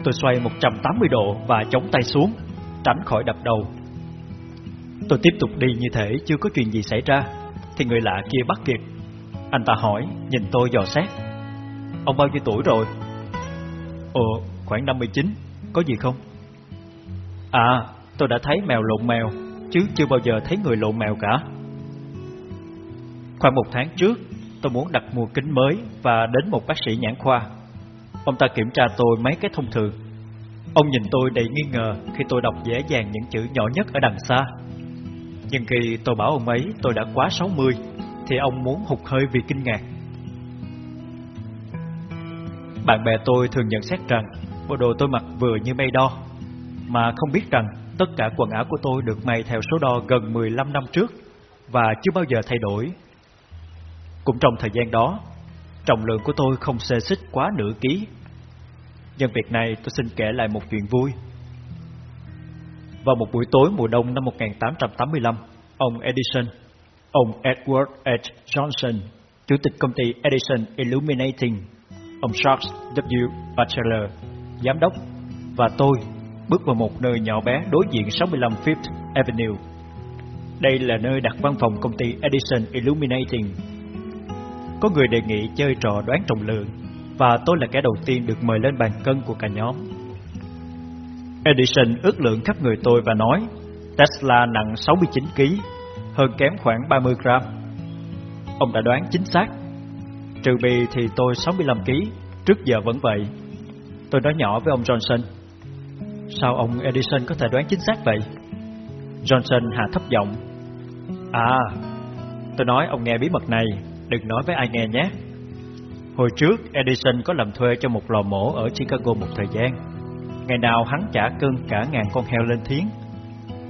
Tôi xoay 180 độ và chống tay xuống, tránh khỏi đập đầu. Tôi tiếp tục đi như thể chưa có chuyện gì xảy ra, thì người lạ kia bắt kịp. Anh ta hỏi, nhìn tôi dò xét. Ông bao nhiêu tuổi rồi? Ồ, khoảng 59, có gì không? À, tôi đã thấy mèo lộn mèo, chứ chưa bao giờ thấy người lộn mèo cả. Khoảng một tháng trước, tôi muốn đặt mua kính mới và đến một bác sĩ nhãn khoa. Ông ta kiểm tra tôi mấy cái thông thường. Ông nhìn tôi đầy nghi ngờ khi tôi đọc dễ dàng những chữ nhỏ nhất ở đằng xa. Nhưng khi tôi bảo ông ấy tôi đã quá 60, thì ông muốn hụt hơi vì kinh ngạc. Bạn bè tôi thường nhận xét rằng bộ đồ tôi mặc vừa như mây đo, mà không biết rằng tất cả quần áo của tôi được may theo số đo gần 15 năm trước và chưa bao giờ thay đổi. Cũng trong thời gian đó, trọng lượng của tôi không xê xích quá nửa ký. Nhân việc này tôi xin kể lại một chuyện vui. Vào một buổi tối mùa đông năm 1885, ông Edison, ông Edward H. Johnson, chủ tịch công ty Edison Illuminating ông Charles W. Batchelor, giám đốc, và tôi bước vào một nơi nhỏ bé đối diện 65 Fifth Avenue. Đây là nơi đặt văn phòng công ty Edison Illuminating. Có người đề nghị chơi trò đoán trọng lượng, và tôi là kẻ đầu tiên được mời lên bàn cân của cả nhóm. Edison ước lượng khắp người tôi và nói Tesla nặng 69 kg, hơn kém khoảng 30 gram. Ông đã đoán chính xác Trừ bì thì tôi 65kg Trước giờ vẫn vậy. Tôi nói nhỏ với ông Johnson. Sao ông Edison có thể đoán chính xác vậy? Johnson hạ thấp giọng. À Tôi nói ông nghe bí mật này. Đừng nói với ai nghe nhé. Hồi trước, Edison có làm thuê cho một lò mổ Ở Chicago một thời gian. Ngày nào hắn trả cân cả ngàn con heo lên thiến.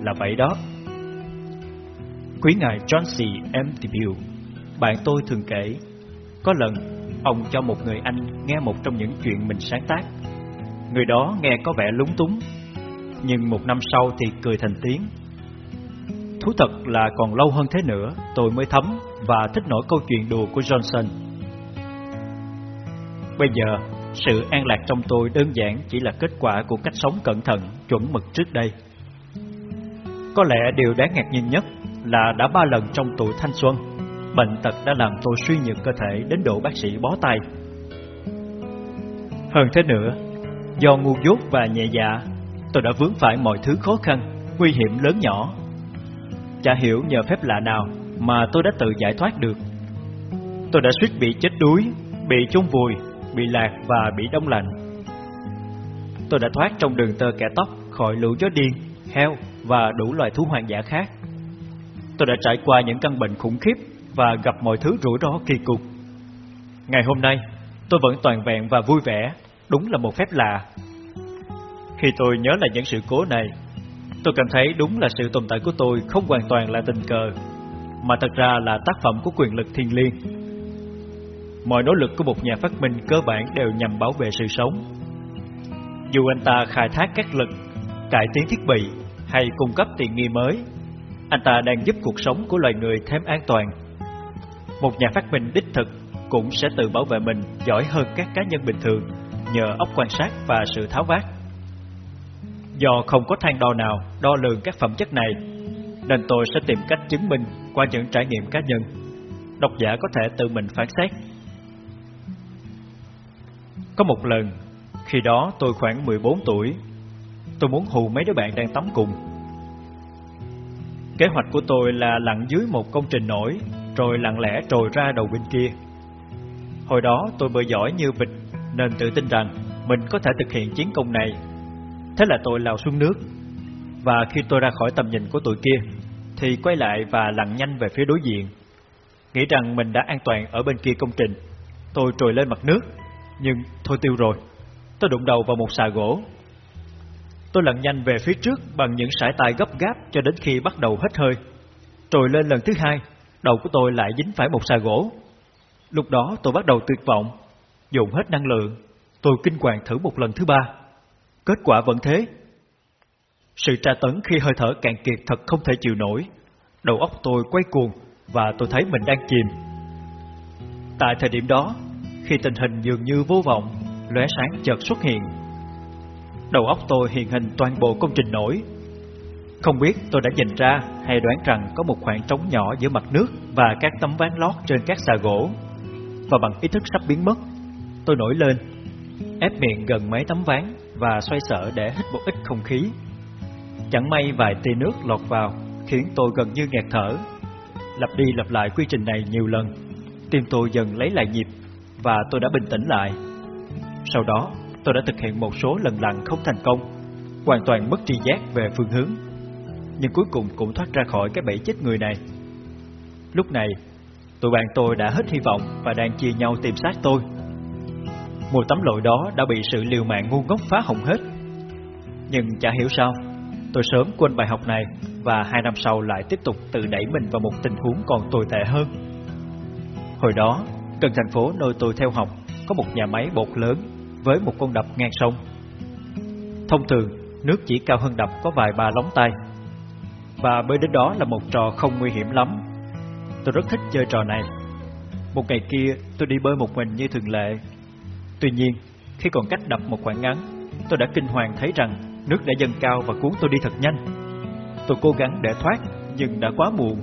Là vậy đó. Quý ngài John C. M. Debut Bạn tôi thường kể có lần, ông cho một người anh nghe một trong những chuyện mình sáng tác. Người đó nghe có vẻ lúng túng, nhưng một năm sau thì cười thành tiếng. Thú thật là còn lâu hơn thế nữa, tôi mới thấm và thích nổi câu chuyện đùa của Johnson. Bây giờ, sự an lạc trong tôi đơn giản chỉ là kết quả của cách sống cẩn thận, chuẩn mực trước đây. Có lẽ điều đáng ngạc nhiên nhất là đã ba lần trong tuổi thanh xuân Bệnh tật đã làm tôi suy nhược cơ thể đến độ bác sĩ bó tay. Hơn thế nữa, do ngu dốt và nhẹ dạ, tôi đã vướng phải mọi thứ khó khăn, nguy hiểm lớn nhỏ. Chả hiểu nhờ phép lạ nào mà tôi đã tự giải thoát được. Tôi đã suýt bị chết đuối, bị chôn vùi, bị lạc và bị đông lạnh. Tôi đã thoát trong đường tơ kẻ tóc khỏi lũ chó điên, heo và đủ loài thú hoang dã khác. Tôi đã trải qua những căn bệnh khủng khiếp và gặp mọi thứ rủi ro kỳ cục. Ngày hôm nay, tôi vẫn toàn vẹn và vui vẻ, đúng là một phép lạ. Khi tôi nhớ lại những sự cố này, tôi cảm thấy đúng là sự tồn tại của tôi không hoàn toàn là tình cờ, mà thật ra là tác phẩm của quyền lực thiên liêng. Mọi nỗ lực của một nhà phát minh cơ bản đều nhằm bảo vệ sự sống. Dù anh ta khai thác các lực, cải tiến thiết bị hay cung cấp tiện nghi mới, anh ta đang giúp cuộc sống của loài người thêm an toàn. Một nhà phát minh đích thực cũng sẽ tự bảo vệ mình giỏi hơn các cá nhân bình thường nhờ óc quan sát và sự tháo vát. Do không có thang đo nào đo lường các phẩm chất này, nên tôi sẽ tìm cách chứng minh qua những trải nghiệm cá nhân. Độc giả có thể tự mình phán xét. Có một lần, khi đó tôi khoảng 14 tuổi, tôi muốn hù mấy đứa bạn đang tắm cùng. Kế hoạch của tôi là lặn dưới một công trình nổi, rồi lặng lẽ trồi ra đầu bên kia. Hồi đó tôi bơi giỏi như vịt, nên tự tin rằng mình có thể thực hiện chiến công này. Thế là tôi lao xuống nước, và khi tôi ra khỏi tầm nhìn của tụi kia, thì quay lại và lặn nhanh về phía đối diện. Nghĩ rằng mình đã an toàn ở bên kia công trình, tôi trồi lên mặt nước, nhưng thôi tiêu rồi. Tôi đụng đầu vào một xà gỗ. Tôi lặn nhanh về phía trước bằng những sải tay gấp gáp cho đến khi bắt đầu hết hơi. Trồi lên lần thứ hai, đầu của tôi lại dính phải một xà gỗ. Lúc đó tôi bắt đầu tuyệt vọng, dùng hết năng lượng. Tôi kinh hoàng thử một lần thứ ba. Kết quả vẫn thế. Sự tra tấn khi hơi thở cạn kiệt thật không thể chịu nổi. Đầu óc tôi quay cuồng và tôi thấy mình đang chìm. Tại thời điểm đó, khi tình hình dường như vô vọng, lóe sáng chợt xuất hiện. Đầu óc tôi hiện hình toàn bộ công trình nổi. Không biết tôi đã nhìn ra hay đoán rằng có một khoảng trống nhỏ giữa mặt nước và các tấm ván lót trên các xà gỗ. Và bằng ý thức sắp biến mất, tôi nổi lên, ép miệng gần mấy tấm ván và xoay sở để hít một ít không khí. Chẳng may vài tia nước lọt vào khiến tôi gần như nghẹt thở. Lặp đi lặp lại quy trình này nhiều lần, tim tôi dần lấy lại nhịp và tôi đã bình tĩnh lại. Sau đó, tôi đã thực hiện một số lần lặn không thành công, hoàn toàn mất tri giác về phương hướng. Nhưng cuối cùng cũng thoát ra khỏi cái bẫy chết người này. Lúc này, tụi bạn tôi đã hết hy vọng và đang chia nhau tìm sát tôi. Một tấm lội đó đã bị sự liều mạng ngu ngốc phá hỏng hết. Nhưng chả hiểu sao, tôi sớm quên bài học này và hai năm sau lại tiếp tục tự đẩy mình vào một tình huống còn tồi tệ hơn. Hồi đó, gần thành phố nơi tôi theo học có một nhà máy bột lớn với một con đập ngang sông. Thông thường, nước chỉ cao hơn đập có vài ba lóng tay. Và bơi đến đó là một trò không nguy hiểm lắm. Tôi rất thích chơi trò này. Một ngày kia, tôi đi bơi một mình như thường lệ. Tuy nhiên, khi còn cách đập một khoảng ngắn, tôi đã kinh hoàng thấy rằng nước đã dâng cao và cuốn tôi đi thật nhanh. Tôi cố gắng để thoát, nhưng đã quá muộn.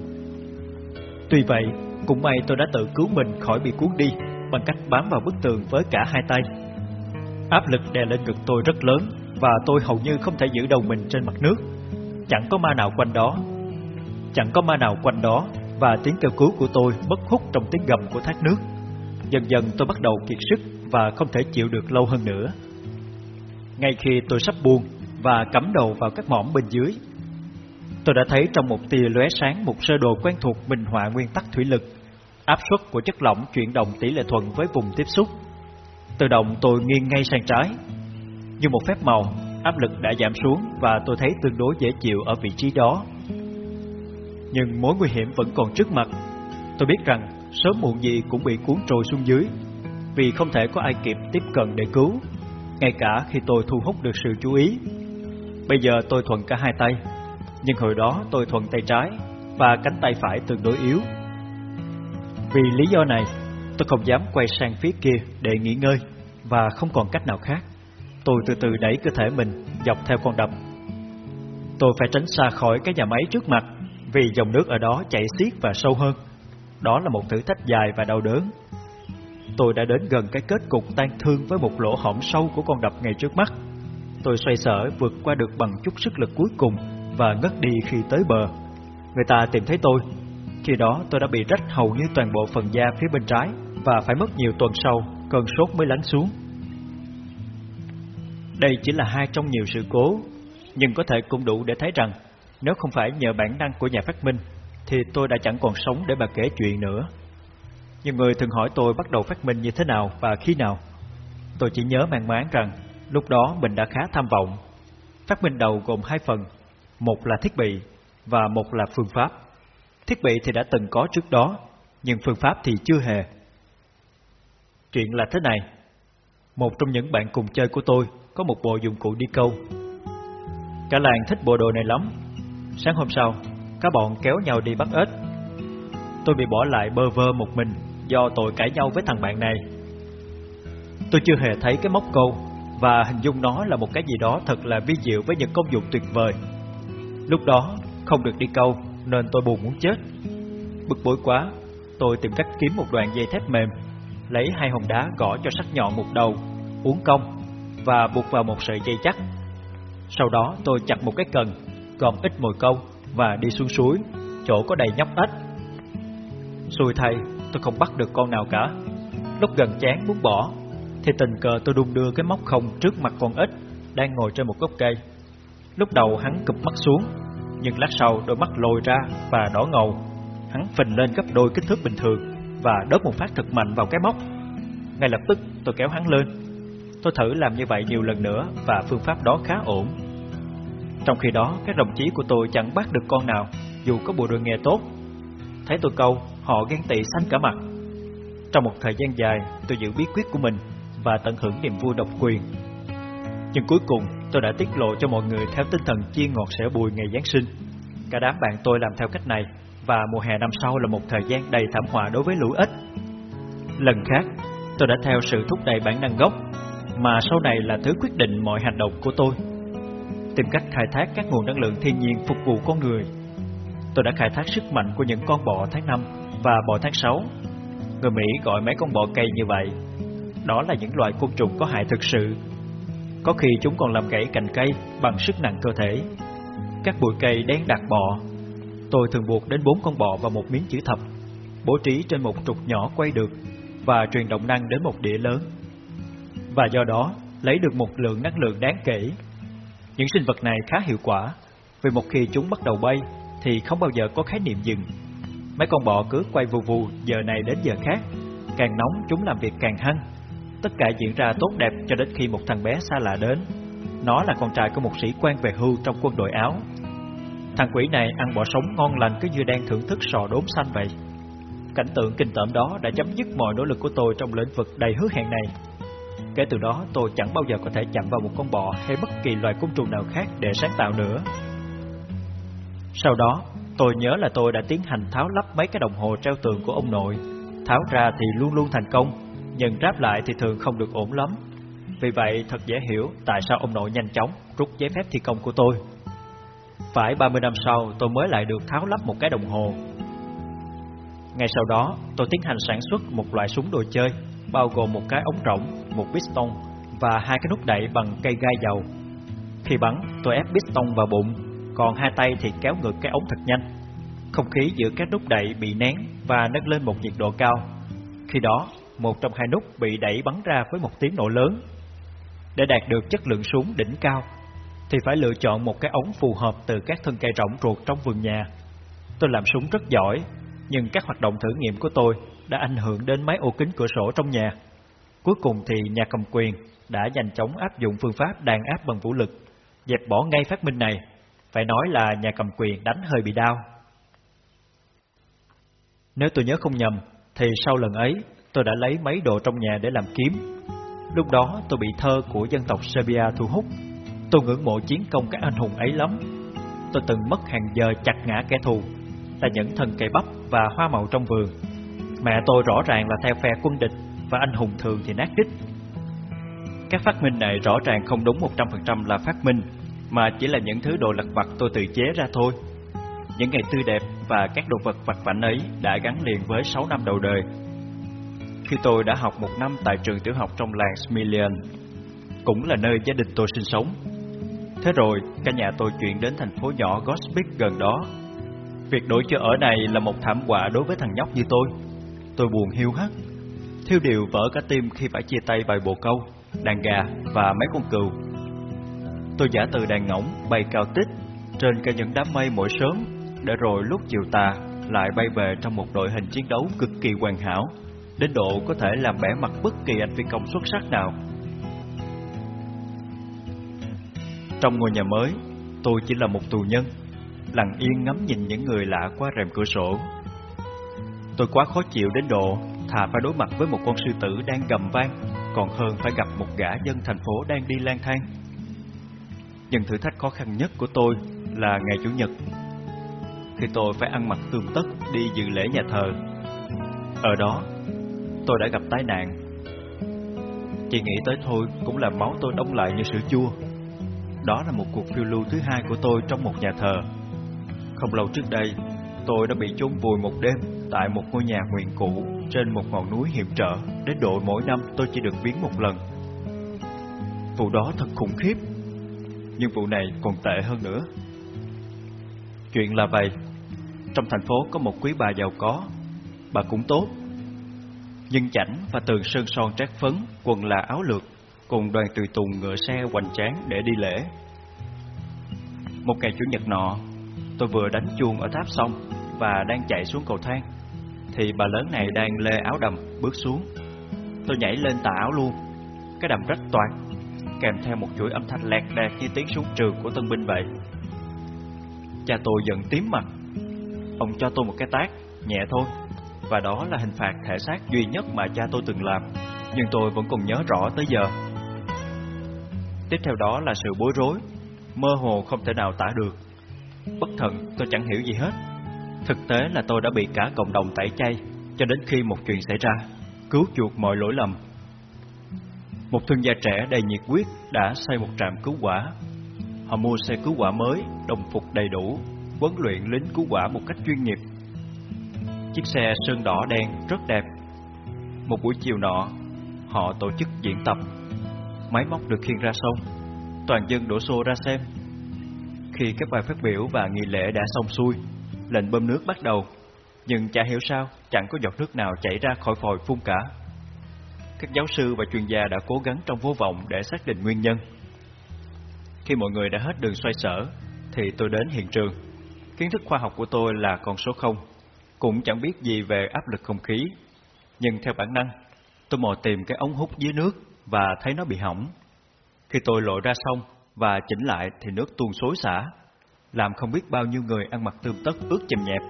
Tuy vậy, cũng may tôi đã tự cứu mình khỏi bị cuốn đi bằng cách bám vào bức tường với cả hai tay. Áp lực đè lên ngực tôi rất lớn và tôi hầu như không thể giữ đầu mình trên mặt nước. Chẳng có ma nào quanh đó. Chẳng có ma nào quanh đó và tiếng kêu cứu của tôi mất hút trong tiếng gầm của thác nước. Dần dần tôi bắt đầu kiệt sức và không thể chịu được lâu hơn nữa. Ngay khi tôi sắp buông và cắm đầu vào các mỏm bên dưới, tôi đã thấy trong một tia lóe sáng một sơ đồ quen thuộc minh họa nguyên tắc thủy lực, áp suất của chất lỏng chuyển động tỷ lệ thuận với vùng tiếp xúc. Tự động tôi nghiêng ngay sang trái. Như một phép màu, áp lực đã giảm xuống và tôi thấy tương đối dễ chịu ở vị trí đó. Nhưng mối nguy hiểm vẫn còn trước mặt. Tôi biết rằng sớm muộn gì cũng bị cuốn trôi xuống dưới, vì không thể có ai kịp tiếp cận để cứu, ngay cả khi tôi thu hút được sự chú ý. Bây giờ tôi thuận cả hai tay, nhưng hồi đó tôi thuận tay trái và cánh tay phải tương đối yếu. Vì lý do này, tôi không dám quay sang phía kia để nghỉ ngơi và không còn cách nào khác. Tôi từ từ đẩy cơ thể mình, dọc theo con đập. Tôi phải tránh xa khỏi cái nhà máy trước mặt, vì dòng nước ở đó chảy xiết và sâu hơn. Đó là một thử thách dài và đau đớn. Tôi đã đến gần cái kết cục tan thương với một lỗ hổng sâu của con đập ngay trước mắt. Tôi xoay sở vượt qua được bằng chút sức lực cuối cùng và ngất đi khi tới bờ. Người ta tìm thấy tôi. Khi đó tôi đã bị rách hầu như toàn bộ phần da phía bên trái và phải mất nhiều tuần sau cơn sốt mới lắng xuống. Đây chỉ là hai trong nhiều sự cố, nhưng có thể cũng đủ để thấy rằng nếu không phải nhờ bản năng của nhà phát minh thì tôi đã chẳng còn sống để mà kể chuyện nữa. Nhiều người thường hỏi tôi bắt đầu phát minh như thế nào và khi nào. Tôi chỉ nhớ mang máng rằng lúc đó mình đã khá tham vọng. Phát minh đầu gồm hai phần, một là thiết bị và một là phương pháp. Thiết bị thì đã từng có trước đó, nhưng phương pháp thì chưa hề. Chuyện là thế này. Một trong những bạn cùng chơi của tôi có một bộ dụng cụ đi câu. Cả làng thích bộ đồ này lắm. Sáng hôm sau, các bọn kéo nhau đi bắt ếch. Tôi bị bỏ lại bơ vơ một mình do tội cãi nhau với thằng bạn này. Tôi chưa hề thấy cái móc câu và hình dung nó là một cái gì đó thật là vi diệu với những công dụng tuyệt vời. Lúc đó không được đi câu nên tôi buồn muốn chết. Bực bội quá, tôi tìm cách kiếm một đoạn dây thép mềm, lấy hai hòn đá gõ cho sắc nhọn một đầu, uốn cong và buộc vào một sợi dây chắc. Sau đó tôi chặt một cái cần, gom ít mồi câu và đi xuống suối, chỗ có đầy nhóc ếch. Xui thay, tôi không bắt được con nào cả. Lúc gần chán muốn bỏ, thì tình cờ tôi đung đưa cái móc không trước mặt con ếch đang ngồi trên một gốc cây. Lúc đầu hắn cụp mắt xuống, nhưng lát sau đôi mắt lồi ra và đỏ ngầu. Hắn phình lên gấp đôi kích thước bình thường và đớp một phát thật mạnh vào cái móc. Ngay lập tức tôi kéo hắn lên. Tôi thử làm như vậy nhiều lần nữa và phương pháp đó khá ổn. Trong khi đó, các đồng chí của tôi chẳng bắt được con nào, dù có bộ đôi nghe tốt. Thấy tôi câu, họ ghen tị xanh cả mặt. Trong một thời gian dài, tôi giữ bí quyết của mình và tận hưởng niềm vui độc quyền. Nhưng cuối cùng, tôi đã tiết lộ cho mọi người theo tinh thần chia ngọt sẻ bùi ngày Giáng sinh. Cả đám bạn tôi làm theo cách này, và mùa hè năm sau là một thời gian đầy thảm họa đối với lũ ếch. Lần khác, tôi đã theo sự thúc đẩy bản năng gốc, mà sau này là thứ quyết định mọi hành động của tôi. Tìm cách khai thác các nguồn năng lượng thiên nhiên phục vụ con người. Tôi đã khai thác sức mạnh của những con bọ tháng 5 và bọ tháng 6. Người Mỹ gọi mấy con bọ cây như vậy. Đó là những loại côn trùng có hại thực sự. Có khi chúng còn làm gãy cành cây bằng sức nặng cơ thể. Các bụi cây đen đặc bọ Tôi thường buộc đến bốn con bọ vào một miếng chữ thập, bố trí trên một trục nhỏ quay được và truyền động năng đến một đĩa lớn. Và do đó, lấy được một lượng năng lượng đáng kể. Những sinh vật này khá hiệu quả, vì một khi chúng bắt đầu bay thì không bao giờ có khái niệm dừng. Mấy con bọ cứ quay vù vù giờ này đến giờ khác, càng nóng chúng làm việc càng hăng. Tất cả diễn ra tốt đẹp cho đến khi một thằng bé xa lạ đến. Nó là con trai của một sĩ quan về hưu trong quân đội Áo Thằng quỷ này ăn bọ sống ngon lành cứ như đang thưởng thức sò đốm xanh vậy. Cảnh tượng kinh tởm đó đã chấm dứt mọi nỗ lực của tôi trong lĩnh vực đầy hứa hẹn này. Kể từ đó tôi chẳng bao giờ có thể chạm vào một con bọ hay bất kỳ loài côn trùng nào khác để sáng tạo nữa. Sau đó, tôi nhớ là tôi đã tiến hành tháo lắp mấy cái đồng hồ treo tường của ông nội. Tháo ra thì luôn luôn thành công, nhưng ráp lại thì thường không được ổn lắm. Vì vậy thật dễ hiểu tại sao ông nội nhanh chóng rút giấy phép thi công của tôi. Phải 30 năm sau tôi mới lại được tháo lắp một cái đồng hồ Ngay sau đó tôi tiến hành sản xuất một loại súng đồ chơi Bao gồm một cái ống rỗng, một piston và hai cái nút đẩy bằng cây gai dầu Khi bắn tôi ép piston vào bụng Còn hai tay thì kéo ngược cái ống thật nhanh Không khí giữa các nút đẩy bị nén và nâng lên một nhiệt độ cao Khi đó một trong hai nút bị đẩy bắn ra với một tiếng nổ lớn Để đạt được chất lượng súng đỉnh cao thì phải lựa chọn một cái ống phù hợp từ các thân cây rỗng ruột trong vườn nhà. Tôi làm súng rất giỏi, nhưng các hoạt động thử nghiệm của tôi đã ảnh hưởng đến máy ô kính cửa sổ trong nhà. Cuối cùng thì nhà cầm quyền đã nhanh chóng áp dụng phương pháp đàn áp bằng vũ lực, dẹp bỏ ngay phát minh này. Phải nói là nhà cầm quyền đánh hơi bị đau. Nếu tôi nhớ không nhầm, thì sau lần ấy tôi đã lấy mấy đồ trong nhà để làm kiếm. Lúc đó tôi bị thơ của dân tộc Serbia thu hút Tôi ngưỡng mộ chiến công các anh hùng ấy lắm. Tôi từng mất hàng giờ chặt ngã kẻ thù, là những thân cây bắp và hoa màu trong vườn. Mẹ tôi rõ ràng là theo phe quân địch và anh hùng thường thì nát đích. Các phát minh này rõ ràng không đúng 100% là phát minh, mà chỉ là những thứ đồ lặt vặt tôi tự chế ra thôi. Những ngày tươi đẹp và các đồ vật vặt vảnh ấy đã gắn liền với 6 năm đầu đời. Khi tôi đã học một năm tại trường tiểu học trong làng Smilian, cũng là nơi gia đình tôi sinh sống, Thế rồi, cả nhà tôi chuyển đến thành phố nhỏ Gospic gần đó. Việc đổi chỗ ở này là một thảm họa đối với thằng nhóc như tôi. Tôi buồn hiu hắt thiêu điều vỡ cả tim khi phải chia tay bài bồ câu, đàn gà và mấy con cừu. Tôi giả từ đàn ngỗng bay cao tích trên cả những đám mây mỗi sớm, để rồi lúc chiều tà lại bay về trong một đội hình chiến đấu cực kỳ hoàn hảo, đến độ có thể làm bẻ mặt bất kỳ anh phi công xuất sắc nào. Trong ngôi nhà mới, tôi chỉ là một tù nhân, lặng yên ngắm nhìn những người lạ qua rèm cửa sổ. Tôi quá khó chịu đến độ thà phải đối mặt với một con sư tử đang gầm vang, còn hơn phải gặp một gã dân thành phố đang đi lang thang. Nhưng thử thách khó khăn nhất của tôi là ngày Chủ nhật, khi tôi phải ăn mặc tươm tất đi dự lễ nhà thờ. Ở đó, tôi đã gặp tai nạn. Chỉ nghĩ tới thôi cũng làm máu tôi đông lại như sữa chua. Đó là một cuộc phiêu lưu thứ hai của tôi trong một nhà thờ. Không lâu trước đây, tôi đã bị chôn vùi một đêm tại một ngôi nhà huyền cũ trên một ngọn núi hiểm trở, đến độ mỗi năm tôi chỉ được biến một lần. Vụ đó thật khủng khiếp, nhưng vụ này còn tệ hơn nữa. Chuyện là vậy, trong thành phố có một quý bà giàu có, bà cũng tốt. Nhưng chảnh và tường sơn son trát phấn, quần là áo lược, cùng đoàn tùy tùng ngựa xe hoành tráng để đi lễ. Một ngày Chủ nhật nọ, tôi vừa đánh chuông ở tháp xong và đang chạy xuống cầu thang, thì bà lớn này đang lê áo đầm bước xuống. Tôi nhảy lên tà áo luôn, cái đầm rách toạc, kèm theo một chuỗi âm thanh lẹt đẹt như tiếng súng trường của tân binh vậy. Cha tôi giận tím mặt, ông cho tôi một cái tát nhẹ thôi, và đó là hình phạt thể xác duy nhất mà cha tôi từng làm, nhưng tôi vẫn còn nhớ rõ tới giờ. Tiếp theo đó là sự bối rối, mơ hồ không thể nào tả được. Bất thần tôi chẳng hiểu gì hết. Thực tế là tôi đã bị cả cộng đồng tẩy chay cho đến khi một chuyện xảy ra, cứu chuộc mọi lỗi lầm. Một thương gia trẻ đầy nhiệt huyết đã xây một trạm cứu hỏa. Họ mua xe cứu hỏa mới, đồng phục đầy đủ, huấn luyện lính cứu hỏa một cách chuyên nghiệp. Chiếc xe sơn đỏ đen rất đẹp. Một buổi chiều nọ, họ tổ chức diễn tập. Máy móc được khiêng ra sông, toàn dân đổ xô ra xem. Khi các bài phát biểu và nghi lễ đã xong xuôi, lệnh bơm nước bắt đầu, nhưng chả hiểu sao chẳng có giọt nước nào chảy ra khỏi vòi phun cả. Các giáo sư và chuyên gia đã cố gắng trong vô vọng để xác định nguyên nhân. Khi mọi người đã hết đường xoay sở, thì tôi đến hiện trường. Kiến thức khoa học của tôi là con số 0, cũng chẳng biết gì về áp lực không khí. Nhưng theo bản năng, tôi mò tìm cái ống hút dưới nước và thấy nó bị hỏng. Khi tôi lội ra sông và chỉnh lại thì nước tuôn xối xả, làm không biết bao nhiêu người ăn mặc tươm tất ướt chầm nhẹp.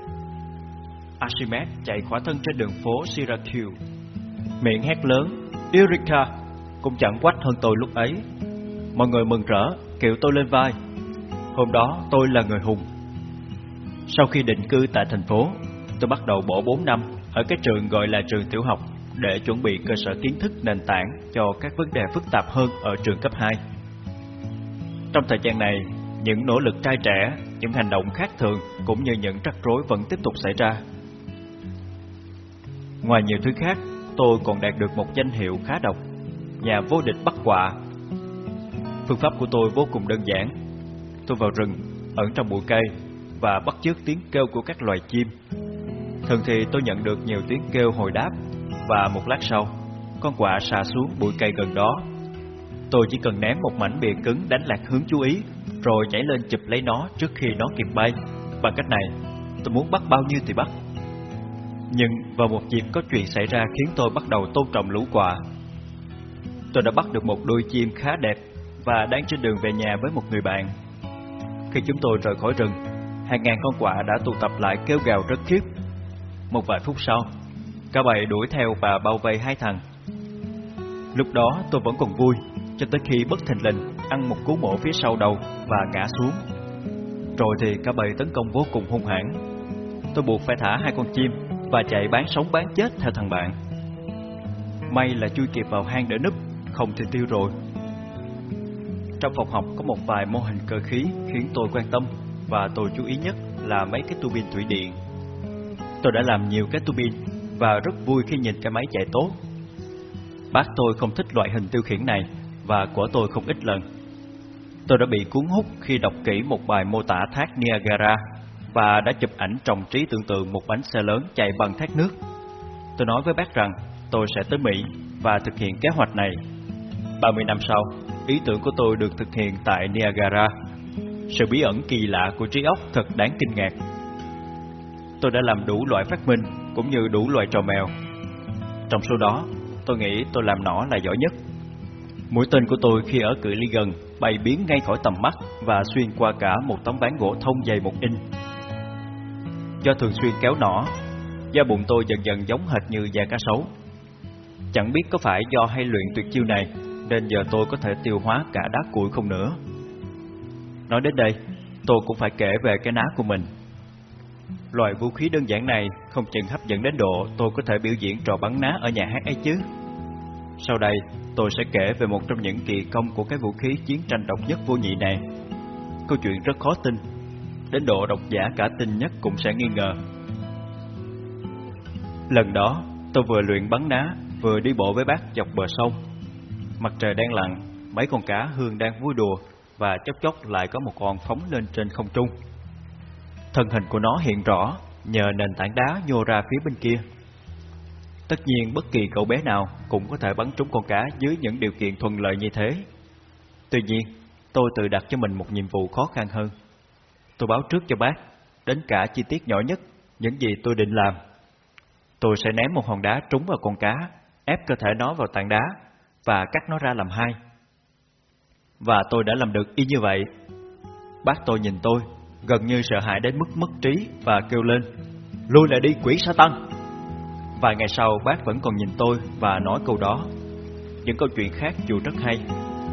Archimedes chạy khỏa thân trên đường phố Syracuse, miệng hét lớn, Eureka, cũng chẳng quách hơn tôi lúc ấy. Mọi người mừng rỡ, kiểu tôi lên vai. Hôm đó tôi là người hùng. Sau khi định cư tại thành phố, tôi bắt đầu bỏ 4 năm ở cái trường gọi là trường tiểu học để chuẩn bị cơ sở kiến thức nền tảng cho các vấn đề phức tạp hơn ở trường cấp 2. Trong thời gian này, những nỗ lực trai trẻ, những hành động khác thường cũng như những rắc rối vẫn tiếp tục xảy ra. Ngoài nhiều thứ khác, tôi còn đạt được một danh hiệu khá độc, nhà vô địch bắt quạ. Phương pháp của tôi vô cùng đơn giản. Tôi vào rừng, ẩn trong bụi cây và bắt chước tiếng kêu của các loài chim. Thường thì tôi nhận được nhiều tiếng kêu hồi đáp và một lát sau, con quạ xà xuống bụi cây gần đó. Tôi chỉ cần ném một mảnh bìa cứng đánh lạc hướng chú ý, rồi nhảy lên chụp lấy nó trước khi nó kịp bay. Bằng cách này, tôi muốn bắt bao nhiêu thì bắt. Nhưng vào một dịp có chuyện xảy ra khiến tôi bắt đầu tôn trọng lũ quạ. Tôi đã bắt được một đôi chim khá đẹp và đang trên đường về nhà với một người bạn. Khi chúng tôi rời khỏi rừng, hàng ngàn con quạ đã tụ tập lại kêu gào rất khiếp. Một vài phút sau, cả bầy đuổi theo và bao vây hai thằng. Lúc đó tôi vẫn còn vui, cho tới khi bất thình lình ăn một cú mổ phía sau đầu và ngã xuống. Rồi thì cả bầy tấn công vô cùng hung hãn. Tôi buộc phải thả hai con chim và chạy bán sống bán chết theo thằng bạn. May là chui kịp vào hang để núp, không thì tiêu rồi. Trong phòng học có một vài mô hình cơ khí khiến tôi quan tâm và tôi chú ý nhất là mấy cái tuabin thủy điện. Tôi đã làm nhiều cái tuabin và rất vui khi nhìn cái máy chạy tốt. Bác tôi không thích loại hình tiêu khiển này và của tôi không ít lần. Tôi đã bị cuốn hút khi đọc kỹ một bài mô tả thác Niagara và đã chụp ảnh trong trí tưởng tượng một bánh xe lớn chạy bằng thác nước. Tôi nói với bác rằng tôi sẽ tới Mỹ và thực hiện kế hoạch này. 30 năm sau, ý tưởng của tôi được thực hiện tại Niagara. Sự bí ẩn kỳ lạ của trí óc thật đáng kinh ngạc. Tôi đã làm đủ loại phát minh cũng như đủ loại trò mèo. Trong số đó, tôi nghĩ tôi làm nỏ là giỏi nhất. Mũi tên của tôi khi ở cự ly gần bay biến ngay khỏi tầm mắt và xuyên qua cả một tấm ván gỗ thông dày một inch. Do thường xuyên kéo nỏ, da bụng tôi dần dần giống hệt như da cá sấu. Chẳng biết có phải do hay luyện tuyệt chiêu này nên giờ tôi có thể tiêu hóa cả đá củi không nữa. Nói đến đây, tôi cũng phải kể về cái ná của mình. Loại vũ khí đơn giản này không chừng hấp dẫn đến độ tôi có thể biểu diễn trò bắn ná ở nhà hát ấy chứ. Sau đây, tôi sẽ kể về một trong những kỳ công của cái vũ khí chiến tranh độc nhất vô nhị này. Câu chuyện rất khó tin, đến độ độc giả cả tin nhất cũng sẽ nghi ngờ. Lần đó, tôi vừa luyện bắn ná, vừa đi bộ với bác dọc bờ sông. Mặt trời đang lặn, mấy con cá hương đang vui đùa và chốc chốc lại có một con phóng lên trên không trung. Thân hình của nó hiện rõ nhờ nền tảng đá nhô ra phía bên kia. Tất nhiên bất kỳ cậu bé nào cũng có thể bắn trúng con cá dưới những điều kiện thuận lợi như thế. Tuy nhiên, tôi tự đặt cho mình một nhiệm vụ khó khăn hơn. Tôi báo trước cho bác, đến cả chi tiết nhỏ nhất, những gì tôi định làm. Tôi sẽ ném một hòn đá trúng vào con cá, ép cơ thể nó vào tảng đá và cắt nó ra làm hai. Và tôi đã làm được y như vậy. Bác tôi nhìn tôi, gần như sợ hãi đến mức mất trí và kêu lên, lui lại đi quỷ sa tăng. Vài ngày sau bác vẫn còn nhìn tôi và nói câu đó. Những câu chuyện khác dù rất hay,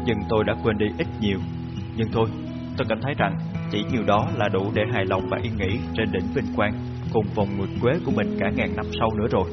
nhưng tôi đã quên đi ít nhiều. Nhưng thôi, tôi cảm thấy rằng chỉ nhiều đó là đủ để hài lòng và yên nghỉ trên đỉnh vinh quang cùng vòng nguyệt quế của mình cả ngàn năm sau nữa rồi.